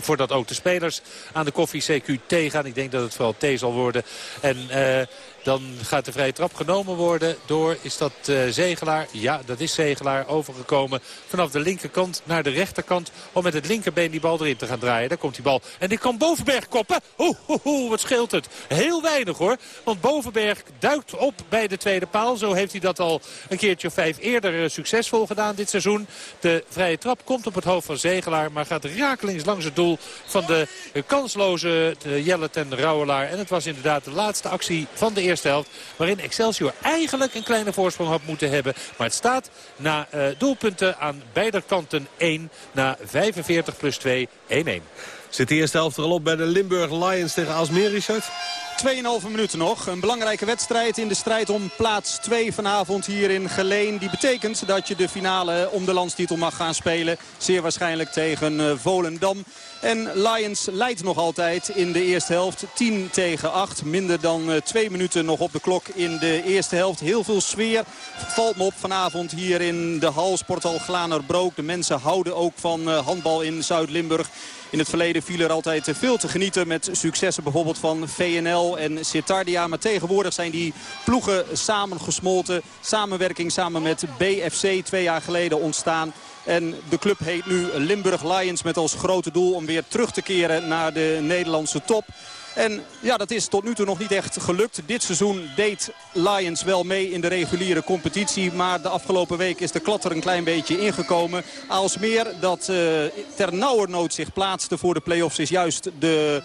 voordat ook de spelers aan de koffie CQ gaan. Ik denk dat het vooral T zal worden. En uh, dan gaat de vrije trap genomen worden door, is dat uh, Zegelaar? Ja, dat is Zegelaar overgekomen vanaf de linkerkant naar de rechterkant. Om met het linkerbeen die bal erin te gaan draaien. Daar komt die bal. En die kan Bovenberg koppen. Oeh, oeh, oeh, wat scheelt het. Heel weinig hoor. Want Bovenberg duikt op bij de tweede paal. Zo heeft hij dat al een keertje of vijf eerder uh, succesvol gedaan dit seizoen. De vrije trap komt op het hoofd van Zegelaar. Maar gaat rakelings langs het doel van de kansloze Jelle ten Rauwelaar. En het was inderdaad de laatste actie van de eerste helft. Waarin Excelsior eigenlijk een kleine voorsprong had moeten hebben. Maar het staat na uh, doelpunten aan beide kanten 1. Na 45 plus 2, 1-1. Zit de eerste helft er al op bij de Limburg Lions tegen Alsmeer, Richard? 2,5 minuten nog. Een belangrijke wedstrijd in de strijd om plaats 2 vanavond hier in Geleen. Die betekent dat je de finale om de landstitel mag gaan spelen. Zeer waarschijnlijk tegen uh, Volendam. En Lions leidt nog altijd in de eerste helft 10 tegen 8. Minder dan uh, twee minuten nog op de klok in de eerste helft. Heel veel sfeer valt me op vanavond hier in de hal. Sporthal Glanerbrook. De mensen houden ook van uh, handbal in Zuid-Limburg. In het verleden viel er altijd veel te genieten met successen bijvoorbeeld van VNL en Citardia. Maar tegenwoordig zijn die ploegen samengesmolten. Samenwerking samen met BFC twee jaar geleden ontstaan. En de club heet nu Limburg Lions met als grote doel om weer terug te keren naar de Nederlandse top. En ja, dat is tot nu toe nog niet echt gelukt. Dit seizoen deed Lions wel mee in de reguliere competitie. Maar de afgelopen week is de klad er een klein beetje ingekomen. Aalsmeer dat uh, ter nauwernood zich plaatste voor de play-offs is juist de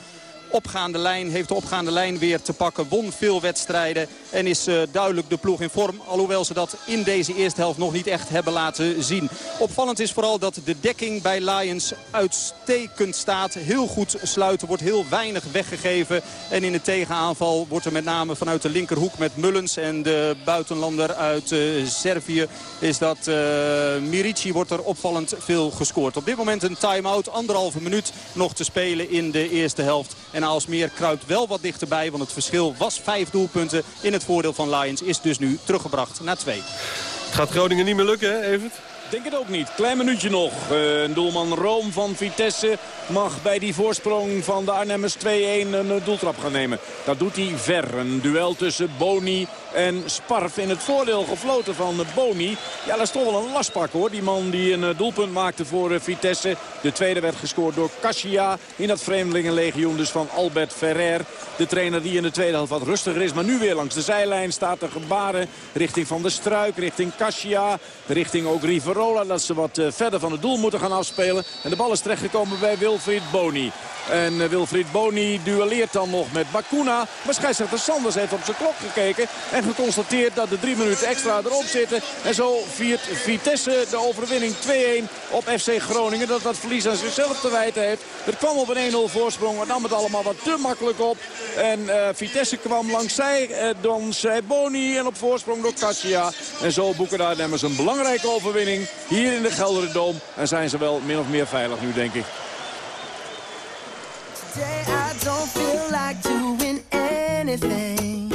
opgaande lijn, heeft de opgaande lijn weer te pakken. Won veel wedstrijden en is uh, duidelijk de ploeg in vorm. Alhoewel ze dat in deze eerste helft nog niet echt hebben laten zien. Opvallend is vooral dat de dekking bij Lions uitstekend staat. Heel goed sluiten, wordt heel weinig weggegeven. En in de tegenaanval wordt er met name vanuit de linkerhoek met Mullens en de buitenlander uit uh, Servië is dat uh, Mirici wordt er opvallend veel gescoord. Op dit moment een time-out, anderhalve minuut nog te spelen in de eerste helft. En Aalsmeer kruipt wel wat dichterbij. Want het verschil was vijf doelpunten in het voordeel van Lions. Is dus nu teruggebracht naar twee. Het gaat Groningen niet meer lukken, hè, Evert? denk het ook niet. Klein minuutje nog. Uh, doelman Room van Vitesse mag bij die voorsprong van de Arnhemmers 2-1 een doeltrap gaan nemen. Dat doet hij ver. Een duel tussen Boni en Sparf in het voordeel gefloten van Boni. Ja, dat is toch wel een lastpak hoor. Die man die een eh, doelpunt maakte voor eh, Vitesse. De tweede werd gescoord door Cassia in dat vreemdelingenlegioen dus van Albert Ferrer. De trainer die in de tweede helft wat rustiger is. Maar nu weer langs de zijlijn staat er gebaren richting Van de Struik, richting Cassia, richting ook Riverola. Dat ze wat eh, verder van het doel moeten gaan afspelen. En de bal is terechtgekomen bij Wilfried Boni. En Wilfried Boni duelleert dan nog met Bakuna. Maar scheidsrechter Sanders heeft op zijn klok gekeken. En geconstateerd dat de drie minuten extra erop zitten. En zo viert Vitesse de overwinning 2-1 op FC Groningen. Dat dat verlies aan zichzelf te wijten heeft. Het kwam op een 1-0 voorsprong. Maar nam het allemaal wat te makkelijk op. En uh, Vitesse kwam langs zij. Uh, dan zei Boni en op voorsprong door Cassia. En zo boeken daar nemmers een belangrijke overwinning. Hier in de Gelderdoom. En zijn ze wel min of meer veilig nu denk ik. Today I don't feel like doing anything.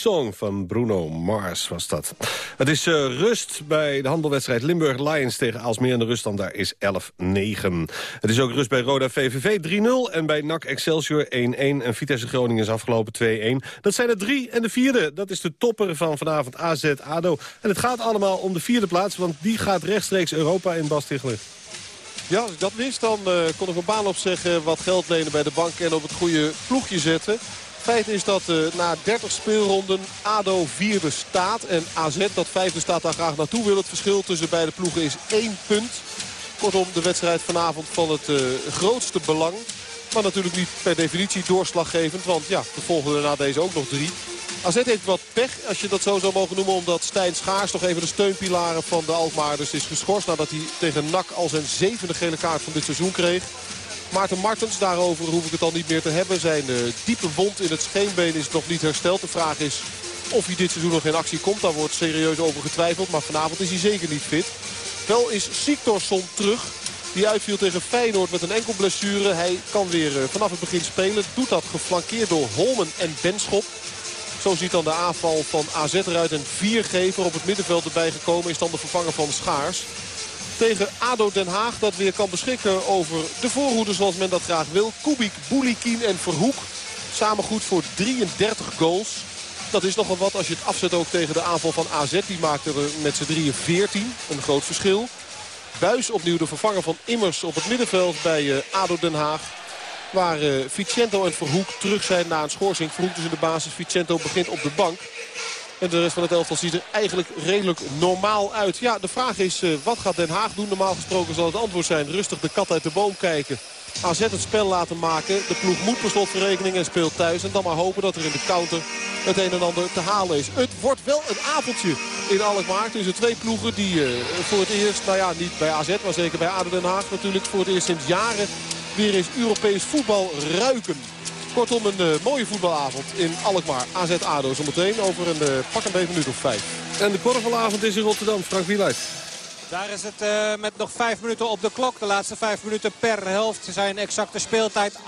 Song van Bruno Mars was dat. Het is uh, rust bij de handelwedstrijd Limburg Lions tegen Aalsmeer. En de ruststand daar is 11-9. Het is ook rust bij Roda VVV 3-0 en bij NAC Excelsior 1-1. En Vitesse Groningen is afgelopen 2-1. Dat zijn er drie en de vierde. Dat is de topper van vanavond AZ-ADO. En het gaat allemaal om de vierde plaats, want die gaat rechtstreeks Europa in Bas Tichler. Ja, als ik dat wist, dan uh, kon ik een baan opzeggen, wat geld lenen bij de bank en op het goede ploegje zetten. Feit is dat uh, na 30 speelronden ADO vierde staat en AZ, dat vijfde staat daar graag naartoe wil. Het verschil tussen beide ploegen is één punt. Kortom, de wedstrijd vanavond van het uh, grootste belang. Maar natuurlijk niet per definitie doorslaggevend, want ja, de volgende na deze ook nog drie. AZ heeft wat pech, als je dat zo zou mogen noemen. Omdat Stijn Schaars toch even de steunpilaren van de Alkmaarders is geschorst. Nadat hij tegen NAC al zijn zevende gele kaart van dit seizoen kreeg. Maarten Martens, daarover hoef ik het al niet meer te hebben. Zijn uh, diepe wond in het scheenbeen is nog niet hersteld. De vraag is of hij dit seizoen nog in actie komt. Daar wordt serieus over getwijfeld. Maar vanavond is hij zeker niet fit. Wel is Siktorsson terug. Die uitviel tegen Feyenoord met een enkel blessure. Hij kan weer uh, vanaf het begin spelen. Doet dat geflankeerd door Holmen en Benschop. Zo ziet dan de aanval van AZ eruit. Een viergever op het middenveld erbij gekomen is dan de vervanger van Schaars. Tegen ADO Den Haag dat weer kan beschikken over de voorhoede zoals men dat graag wil. Kubik, Boulikin en Verhoek. Samen goed voor 33 goals. Dat is nogal wat als je het afzet ook tegen de aanval van AZ. Die maakte er met z'n drieën 14. Een groot verschil. Buis opnieuw de vervanger van Immers op het middenveld bij eh, ADO Den Haag. Waar uh, Vicento en Verhoek terug zijn na een schorsing. Verhoek dus in de basis. Vicento begint op de bank. En de rest van het elftal ziet er eigenlijk redelijk normaal uit. Ja, de vraag is, uh, wat gaat Den Haag doen? Normaal gesproken zal het antwoord zijn, rustig de kat uit de boom kijken. AZ het spel laten maken. De ploeg moet per slotverrekening en speelt thuis. En dan maar hopen dat er in de counter het een en ander te halen is. Het wordt wel een avondje in Alkmaar. Tussen twee ploegen die uh, voor het eerst, nou ja, niet bij AZ, maar zeker bij ADO Den Haag natuurlijk voor het eerst sinds jaren weer eens Europees voetbal ruiken. Kortom, een uh, mooie voetbalavond in Alkmaar. AZ ADO zometeen over een uh, pak een beetje minuut of vijf. En de korfbalavond is in Rotterdam. Frank Wieluid. Daar is het uh, met nog vijf minuten op de klok. De laatste vijf minuten per helft zijn exacte speeltijd 8-6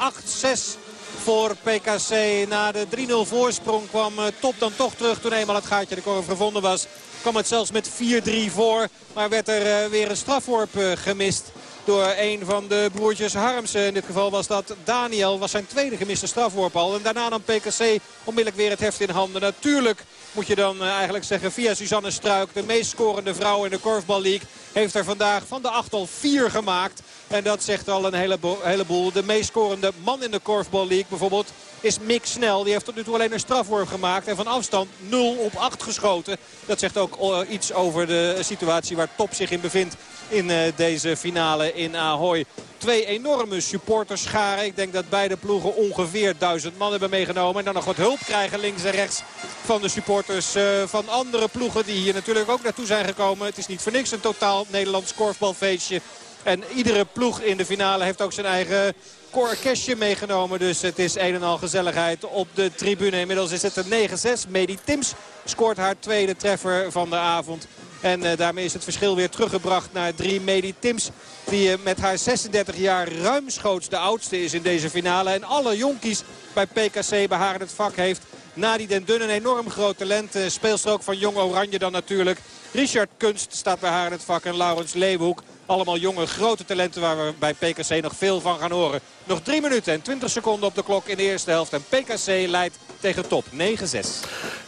voor PKC. Na de 3-0 voorsprong kwam Top dan toch terug toen eenmaal het gaatje de korf gevonden was. Kwam het zelfs met 4-3 voor. Maar werd er weer een strafworp gemist door een van de broertjes Harmsen. In dit geval was dat Daniel. Was zijn tweede gemiste strafworp al. En daarna dan PKC onmiddellijk weer het heft in handen. Natuurlijk moet je dan eigenlijk zeggen via Suzanne Struik. De meest scorende vrouw in de Korfbal League. Heeft er vandaag van de acht al vier gemaakt. En dat zegt al een heleboel. De meest scorende man in de Korfbal League bijvoorbeeld is Mick Snel. Die heeft tot nu toe alleen een strafworp gemaakt. En van afstand 0 op 8 geschoten. Dat zegt ook iets over de situatie waar Top zich in bevindt in deze finale in Ahoy. Twee enorme supporters scharen. Ik denk dat beide ploegen ongeveer duizend man hebben meegenomen. En dan nog wat hulp krijgen links en rechts van de supporters van andere ploegen. Die hier natuurlijk ook naartoe zijn gekomen. Het is niet voor niks een totaal Nederlands korfbalfeestje. En iedere ploeg in de finale heeft ook zijn eigen orkestje meegenomen. Dus het is een en al gezelligheid op de tribune. Inmiddels is het een 9-6. Medi Tims scoort haar tweede treffer van de avond. En uh, daarmee is het verschil weer teruggebracht naar drie Medi Tims. Die uh, met haar 36 jaar ruimschoots de oudste is in deze finale. En alle jonkies bij PKC bij haar in het vak heeft. Nadie Den Dun een enorm groot talent. Uh, speelstrook van Jong Oranje dan natuurlijk. Richard Kunst staat bij haar in het vak. En Laurens Leeuwhoek. Allemaal jonge grote talenten waar we bij PKC nog veel van gaan horen. Nog 3 minuten en 20 seconden op de klok in de eerste helft. En PKC leidt tegen top 9-6.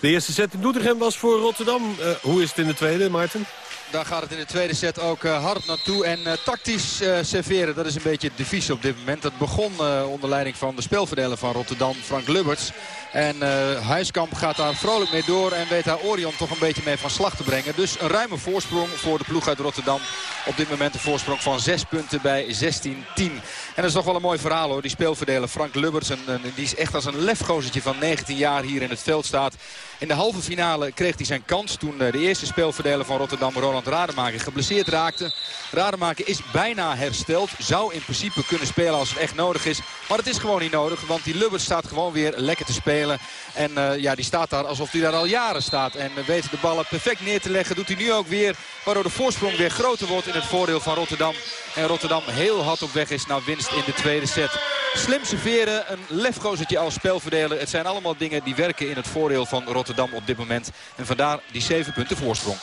De eerste set in Doetinchem was voor Rotterdam. Uh, hoe is het in de tweede, Maarten? Daar gaat het in de tweede set ook uh, hard naartoe. En uh, tactisch uh, serveren, dat is een beetje het devies op dit moment. Dat begon onder leiding van de speelverdeler van Rotterdam, Frank Lubberts. En Huiskamp gaat daar vrolijk mee door en weet daar Orion toch een beetje mee van slag te brengen. Dus een ruime voorsprong voor de ploeg uit Rotterdam. Op dit moment een voorsprong van 6 punten bij 16-10. En dat is toch wel een mooi verhaal hoor. Die speelverdeler Frank een, die is echt als een lefgozertje van 19 jaar hier in het veld staat. In de halve finale kreeg hij zijn kans toen de eerste speelverdeler van Rotterdam, Roland Rademaker, geblesseerd raakte. Rademaker is bijna hersteld. Zou in principe kunnen spelen als het echt nodig is. Maar het is gewoon niet nodig, want die Lubbert staat gewoon weer lekker te spelen. En uh, ja, die staat daar alsof hij daar al jaren staat. En uh, weet de ballen perfect neer te leggen. Doet hij nu ook weer, waardoor de voorsprong weer groter wordt in het voordeel van Rotterdam. En Rotterdam heel hard op weg is naar winst in de tweede set. Slim serveren, een lefgozertje als spelverdeler. Het zijn allemaal dingen die werken in het voordeel van Rotterdam op dit moment. En vandaar die 7 punten voorsprong.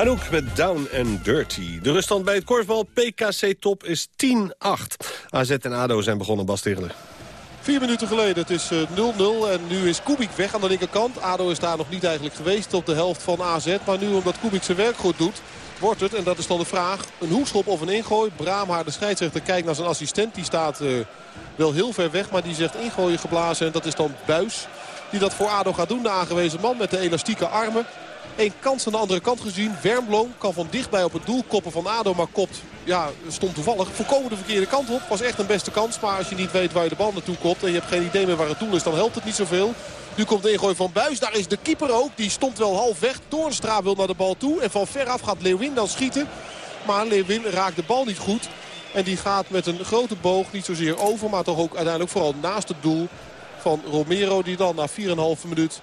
Anouk met Down and Dirty. De ruststand bij het korfbal PKC Top is 10-8. AZ en ADO zijn begonnen, Bas Tegeler. Vier minuten geleden, het is eh, 0-0 en nu is Kubik weg aan de linkerkant. ADO is daar nog niet eigenlijk geweest op de helft van AZ. Maar nu omdat Kubik zijn werk goed doet, wordt het, en dat is dan de vraag, een hoekschop of een ingooi. Braamhaar, de scheidsrechter, kijkt naar zijn assistent. Die staat eh, wel heel ver weg, maar die zegt ingooien geblazen. En dat is dan Buis die dat voor ADO gaat doen. De aangewezen man met de elastieke armen. Eén kans aan de andere kant gezien. Wermloon kan van dichtbij op het doel koppen van ADO. Maar kopt, ja, stond toevallig volkomen de verkeerde kant op. Was echt een beste kans. Maar als je niet weet waar je de bal naartoe kopt. En je hebt geen idee meer waar het doel is. Dan helpt het niet zoveel. Nu komt de ingooi van Buis. Daar is de keeper ook. Die stond wel half weg. Doornstra wil naar de bal toe. En van veraf gaat Leeuwin dan schieten. Maar Leeuwin raakt de bal niet goed. En die gaat met een grote boog niet zozeer over. Maar toch ook uiteindelijk vooral naast het doel van Romero. Die dan na 4,5 minuut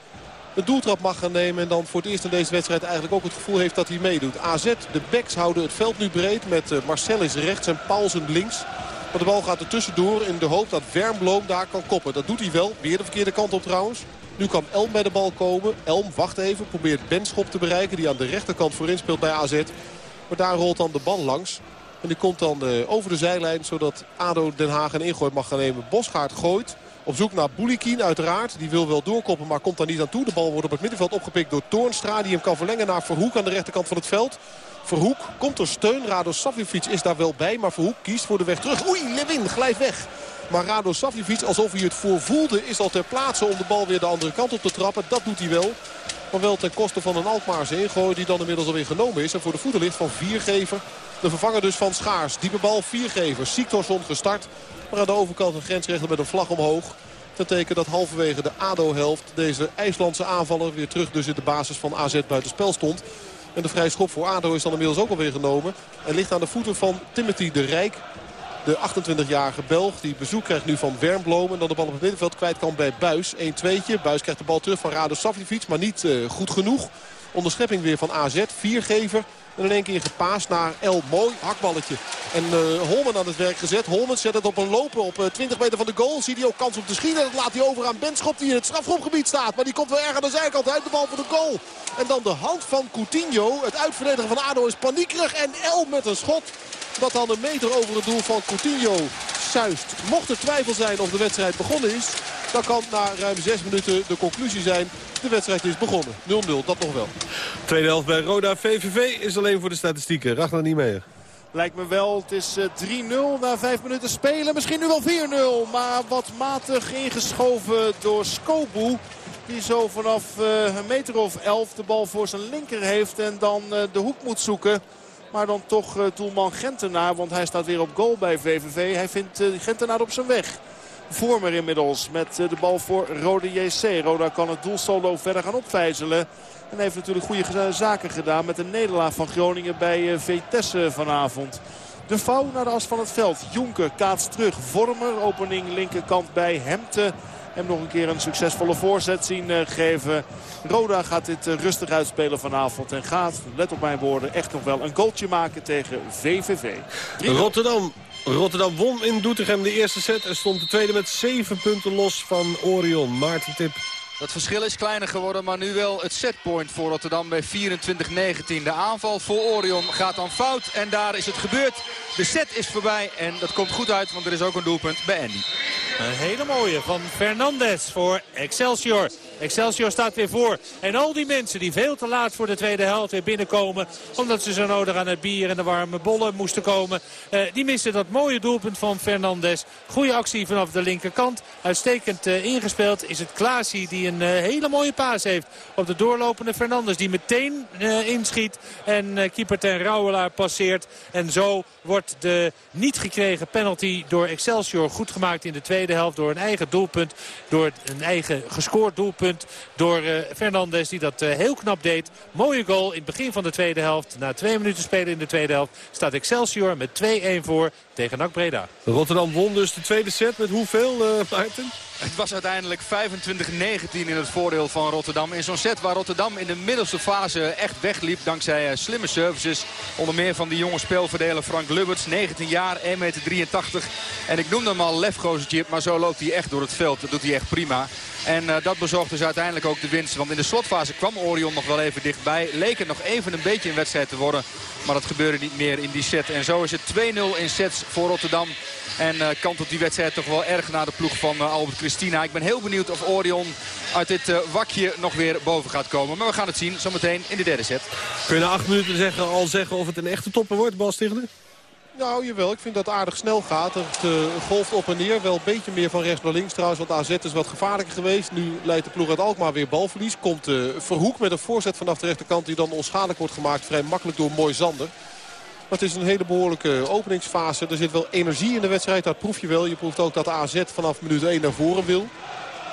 een doeltrap mag gaan nemen. En dan voor het eerst in deze wedstrijd eigenlijk ook het gevoel heeft dat hij meedoet. AZ, de backs houden het veld nu breed met eh, Marcellus rechts en Paulsen links. Maar de bal gaat er tussendoor in de hoop dat Wernbloem daar kan koppen. Dat doet hij wel. Weer de verkeerde kant op trouwens. Nu kan Elm bij de bal komen. Elm wacht even. Probeert Benschop te bereiken. Die aan de rechterkant voorin speelt bij AZ. Maar daar rolt dan de bal langs. En die komt dan eh, over de zijlijn. Zodat ADO Den Haag een ingooi mag gaan nemen. Bosgaard gooit. Op zoek naar Boulikin uiteraard. Die wil wel doorkoppen maar komt daar niet aan toe. De bal wordt op het middenveld opgepikt door Toornstra. Die hem kan verlengen naar Verhoek aan de rechterkant van het veld. Verhoek komt er steun. Rado Savjevic is daar wel bij. Maar Verhoek kiest voor de weg terug. Oei, Lewin glijdt weg. Maar Rado Savjevic, alsof hij het voorvoelde, is al ter plaatse om de bal weer de andere kant op te trappen. Dat doet hij wel. Maar wel ten koste van een Alkmaarse ingooi die dan inmiddels alweer genomen is. En voor de voeten ligt van Viergever. De vervanger dus van Schaars. Diepe bal Viergever. Siktorsson gestart. Maar aan de overkant een grensrechter met een vlag omhoog. Dat teken dat halverwege de ADO-helft deze IJslandse aanvaller weer terug dus in de basis van AZ buitenspel stond. En de vrije schop voor ADO is dan inmiddels ook alweer genomen. En ligt aan de voeten van Timothy de Rijk. De 28-jarige Belg die bezoek krijgt nu van Wernbloem. En dan de bal op het middenveld kwijt kan bij Buis. 1-2'tje. Buis krijgt de bal terug van Rado Savjevic. Maar niet eh, goed genoeg. Onderschepping weer van AZ. Viergever. En in één keer gepaast naar El. Mooi hakballetje. En eh, Holman aan het werk gezet. Holman zet het op een lopen op eh, 20 meter van de goal. Ziet hij ook kans om te schieten. Dat laat hij over aan Benschop die in het strafschopgebied staat. Maar die komt wel erg aan de zijkant uit de bal voor de goal. En dan de hand van Coutinho. Het uitverdedigen van ADO is paniekerig. En El met een schot. Dat dan een meter over het doel van Coutinho zuist. Mocht er twijfel zijn of de wedstrijd begonnen is... dan kan na ruim zes minuten de conclusie zijn... de wedstrijd is begonnen. 0-0, dat nog wel. Tweede helft bij Roda VVV is alleen voor de statistieken. Ragnar niet meer. Lijkt me wel. Het is eh, 3-0 na 5 minuten spelen. Misschien nu wel 4-0. Maar wat matig ingeschoven door Skobu. Die zo vanaf eh, een meter of 11 de bal voor zijn linker heeft. En dan eh, de hoek moet zoeken. Maar dan toch eh, doelman Gentenaar. Want hij staat weer op goal bij VVV. Hij vindt eh, Gentenaar op zijn weg. Vormer inmiddels met eh, de bal voor Rode JC. Roda kan het doel solo verder gaan opvijzelen. En heeft natuurlijk goede zaken gedaan met een nederlaag van Groningen bij Vitesse vanavond. De vouw naar de as van het veld. Jonker kaatst terug. Vormer, opening linkerkant bij Hemte. Hem nog een keer een succesvolle voorzet zien eh, geven. Roda gaat dit eh, rustig uitspelen vanavond. En gaat, let op mijn woorden, echt nog wel een goaltje maken tegen VVV. 3-0. Rotterdam. Rotterdam won in Doetinchem de eerste set en stond de tweede met zeven punten los van Orion. Maarten Tip. Dat verschil is kleiner geworden, maar nu wel het setpoint voor Rotterdam bij 24-19. De aanval voor Orion gaat dan fout en daar is het gebeurd. De set is voorbij en dat komt goed uit, want er is ook een doelpunt bij Andy. Een hele mooie van Fernandes voor Excelsior. Excelsior staat weer voor. En al die mensen die veel te laat voor de tweede helft weer binnenkomen... omdat ze zo nodig aan het bier en de warme bollen moesten komen... eh, die missen dat mooie doelpunt van Fernandes. Goede actie vanaf de linkerkant. Uitstekend eh, ingespeeld is het Klaasie die een eh, hele mooie paas heeft... op de doorlopende Fernandes die meteen inschiet... en keeper ten Rauwelaar passeert. En zo wordt de niet gekregen penalty door Excelsior goed gemaakt in de tweede helft... door een eigen doelpunt, door een eigen gescoord doelpunt... door eh, Fernandes die dat eh, heel knap deed. Mooie goal in het begin van de tweede helft. Na twee minuten spelen in de tweede helft staat Excelsior met 2-1 voor tegen NAC Breda. Rotterdam won dus de tweede set met hoeveel, eh Maarten? Het was uiteindelijk 25-19 in het voordeel van Rotterdam. In zo'n set waar Rotterdam in de middelste fase echt wegliep. Dankzij eh, slimme services. Onder meer van die jonge speelverdeler Frank Lubberts. 19 jaar, 1,83 meter. En ik noemde hem al lefgozertje. Maar zo loopt hij echt door het veld. Dat doet hij echt prima. En eh, dat bezorgt dus uiteindelijk ook de winst. Want in de slotfase kwam Orion nog wel even dichtbij. Leek het nog even een beetje een wedstrijd te worden. Maar dat gebeurde niet meer in die set. En zo is het 2-0 in sets voor Rotterdam. En eh, kantelt die wedstrijd toch wel erg naar de ploeg van eh, Albert Christina. Ik ben heel benieuwd of Orion uit dit eh, wakje nog weer boven gaat komen. Maar we gaan het zien zometeen in de derde set. Kun je na acht minuten zeggen, al zeggen of het een echte topper wordt, Bas Tichelen? Nou, jawel. Ik vind dat het aardig snel gaat. Het eh, golft op en neer. Wel een beetje meer van rechts naar links trouwens. Want AZ is wat gevaarlijker geweest. Nu leidt de ploeg uit Alkmaar weer balverlies. Komt eh, Verhoek met een voorzet vanaf de rechterkant. Die dan onschadelijk wordt gemaakt. Vrij makkelijk door Mooi Zander. Maar het is een hele behoorlijke openingsfase. Er zit wel energie in de wedstrijd. Dat proef je wel. Je proeft ook dat AZ vanaf minuut 1 naar voren wil.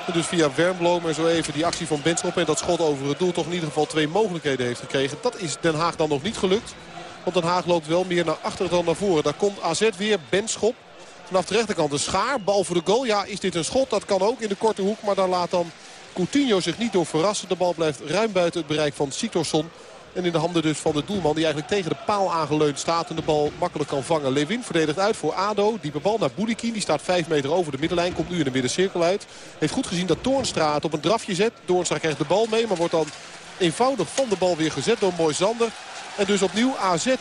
En dus via Wernbloem en zo even die actie van Benschop en dat schot over het doel toch in ieder geval twee mogelijkheden heeft gekregen. Dat is Den Haag dan nog niet gelukt. Want Den Haag loopt wel meer naar achter dan naar voren. Daar komt AZ weer, Benschop. Vanaf de rechterkant een schaar, bal voor de goal. Ja, is dit een schot? Dat kan ook in de korte hoek. Maar daar laat dan Coutinho zich niet door verrassen. De bal blijft ruim buiten het bereik van Siktorsson. En in de handen dus van de doelman die eigenlijk tegen de paal aangeleund staat. En de bal makkelijk kan vangen. Lewin verdedigt uit voor ADO. Diepe bal naar Boulikin. Die staat 5 meter over de middenlijn. Komt nu in de middencirkel uit. Heeft goed gezien dat Toornstra het op een drafje zet. Toornstra krijgt de bal mee. Maar wordt dan eenvoudig van de bal weer gezet door Moisander. En dus opnieuw AZ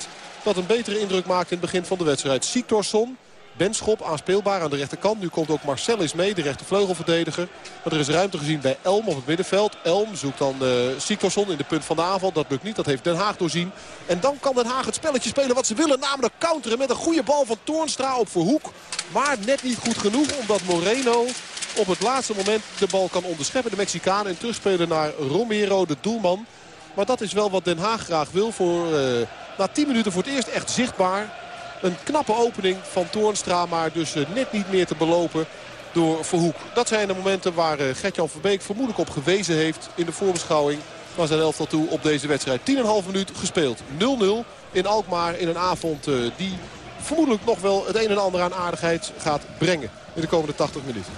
dat een betere indruk maakt in het begin van de wedstrijd. Siktorsson, Benschop aanspeelbaar aan de rechterkant. Nu komt ook Marcellus mee, de rechtervleugelverdediger. Maar er is ruimte gezien bij Elm op het middenveld. Elm zoekt dan uh, in de punt van de aanval. Dat lukt niet, dat heeft Den Haag doorzien. En dan kan Den Haag het spelletje spelen wat ze willen. Namelijk counteren met een goede bal van Toornstra op Verhoek. Maar net niet goed genoeg omdat Moreno op het laatste moment de bal kan onderscheppen. De Mexicaan en terugspelen naar Romero, de doelman. Maar dat is wel wat Den Haag graag wil. Voor uh, na 10 minuten voor het eerst echt zichtbaar. Een knappe opening van Toornstra. Maar dus uh, net niet meer te belopen door Verhoek. Dat zijn de momenten waar uh, Gertjan Verbeek vermoedelijk op gewezen heeft in de voorbeschouwing. Naar zijn elftal toe op deze wedstrijd. 10,5 minuut gespeeld. 0-0 in Alkmaar in een avond die vermoedelijk nog wel het een en ander aan aardigheid gaat brengen. In de komende 80 minuten.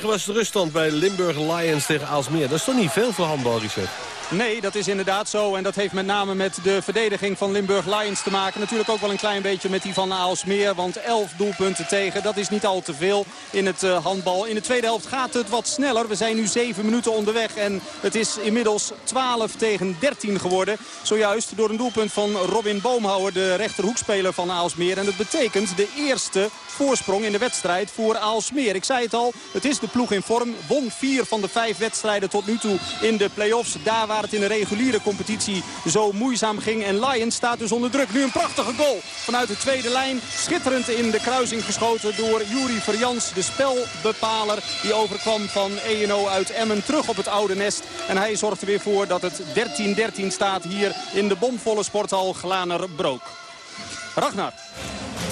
11-9 was de ruststand bij Limburg Lions tegen Aalsmeer. Dat is toch niet veel voor handbal, Richard? Nee, dat is inderdaad zo. En dat heeft met name met de verdediging van Limburg Lions te maken. Natuurlijk ook wel een klein beetje met die van Aalsmeer. Want 11 doelpunten tegen, dat is niet al te veel in het uh, handbal. In de tweede helft gaat het wat sneller. We zijn nu 7 minuten onderweg. En het is inmiddels 12 tegen 13 geworden. Zojuist door een doelpunt van Robin Boomhouwer, de rechterhoekspeler van Aalsmeer. En dat betekent de eerste voorsprong in de wedstrijd voor Aalsmeer. Ik zei het al, het is de ploeg in vorm. Won vier van de vijf wedstrijden tot nu toe in de play-offs. Daar waar het in de reguliere competitie zo moeizaam ging. En Lions staat dus onder druk. Nu een prachtige goal vanuit de tweede lijn. Schitterend in de kruising geschoten door Juri Verjans. De spelbepaler die overkwam van ENO uit Emmen terug op het oude nest. En hij zorgt er weer voor dat het 13-13 staat hier in de bomvolle sporthal Glaner-Brook. Ragnar.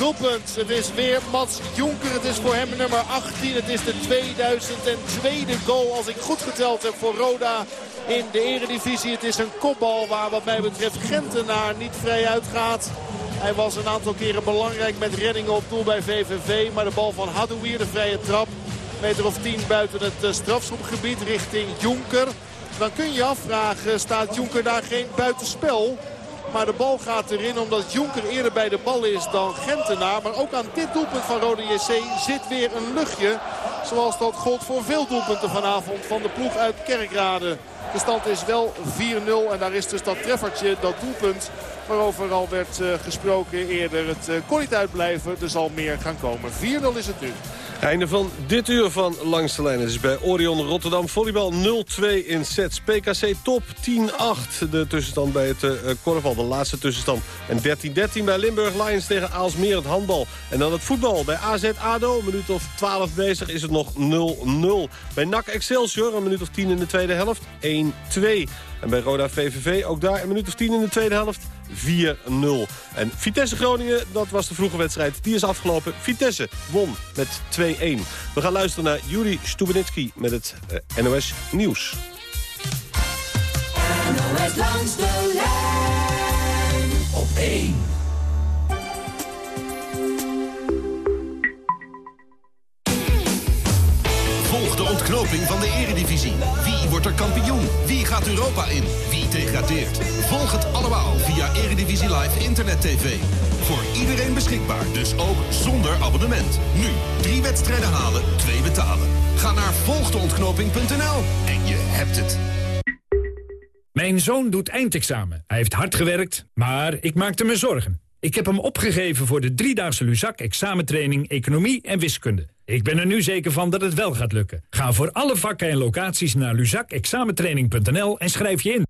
Doelpunt. Het is weer Mats Jonker. Het is voor hem nummer 18. Het is de 2002e goal als ik goed geteld heb voor Roda in de eredivisie. Het is een kopbal waar wat mij betreft Gentenaar niet vrij uitgaat. Hij was een aantal keren belangrijk met reddingen op doel bij VVV. Maar de bal van Hadouier, de vrije trap. Meter of 10 buiten het strafschopgebied richting Jonker. Dan kun je afvragen, staat Jonker daar geen buitenspel? Maar de bal gaat erin omdat Jonker eerder bij de bal is dan Gentenaar. Maar ook aan dit doelpunt van Rode JC zit weer een luchtje. Zoals dat gold voor veel doelpunten vanavond van de ploeg uit Kerkrade. De stand is wel 4-0 en daar is dus dat treffertje, dat doelpunt waarover al werd uh, gesproken eerder. Het uh, kon niet uitblijven, er zal meer gaan komen. 4-0 is het nu. Einde van dit uur van Langs de Lijn. Het is bij Orion Rotterdam volleybal 0-2 in sets. PKC top 10-8. De tussenstand bij het uh, korfbal, de laatste tussenstand. En 13-13 bij Limburg Lions tegen Aalsmeer het handbal. En dan het voetbal. Bij AZ ADO, een minuut of 12 bezig, is het nog 0-0. Bij NAC Excelsior, een minuut of 10 in de tweede helft, 1-2. En bij Roda VVV ook daar een minuut of 10 in de tweede helft. 4-0. En Vitesse Groningen, dat was de vroege wedstrijd. Die is afgelopen. Vitesse won met 2-1. We gaan luisteren naar Juri Stubenitski met het uh, NOS Nieuws. NOS langs de lijn op 1. Ontknoping van de eredivisie. Wie wordt er kampioen? Wie gaat Europa in? Wie degradeert? Volg het allemaal via Eredivisie Live Internet TV. Voor iedereen beschikbaar, dus ook zonder abonnement. Nu, drie wedstrijden halen, twee betalen. Ga naar volgdeontknoping.nl en je hebt het. Mijn zoon doet eindexamen. Hij heeft hard gewerkt, maar ik maakte me zorgen. Ik heb hem opgegeven voor de driedaagse Luzak examentraining Economie en Wiskunde. Ik ben er nu zeker van dat het wel gaat lukken. Ga voor alle vakken en locaties naar luzakexamentraining.nl en schrijf je in.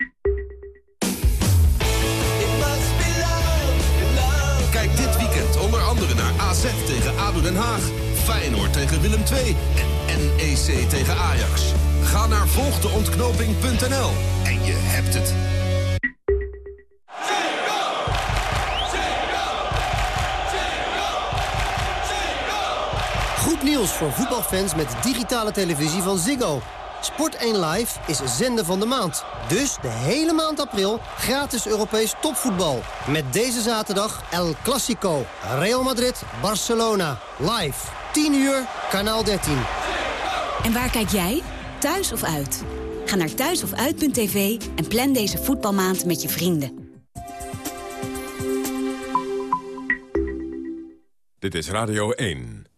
Kijk dit weekend onder andere naar AZ tegen ADO Den Haag, Feyenoord tegen Willem II en NEC tegen Ajax. Ga naar volgdeontknoping.nl en je hebt het. Goed nieuws voor voetbalfans met digitale televisie van Ziggo. Sport 1 Live is zender van de maand. Dus de hele maand april gratis Europees topvoetbal. Met deze zaterdag El Clasico. Real Madrid-Barcelona. Live. 10 uur, kanaal 13. En waar kijk jij? Thuis of uit? Ga naar thuisofuit.tv en plan deze voetbalmaand met je vrienden. Dit is Radio 1.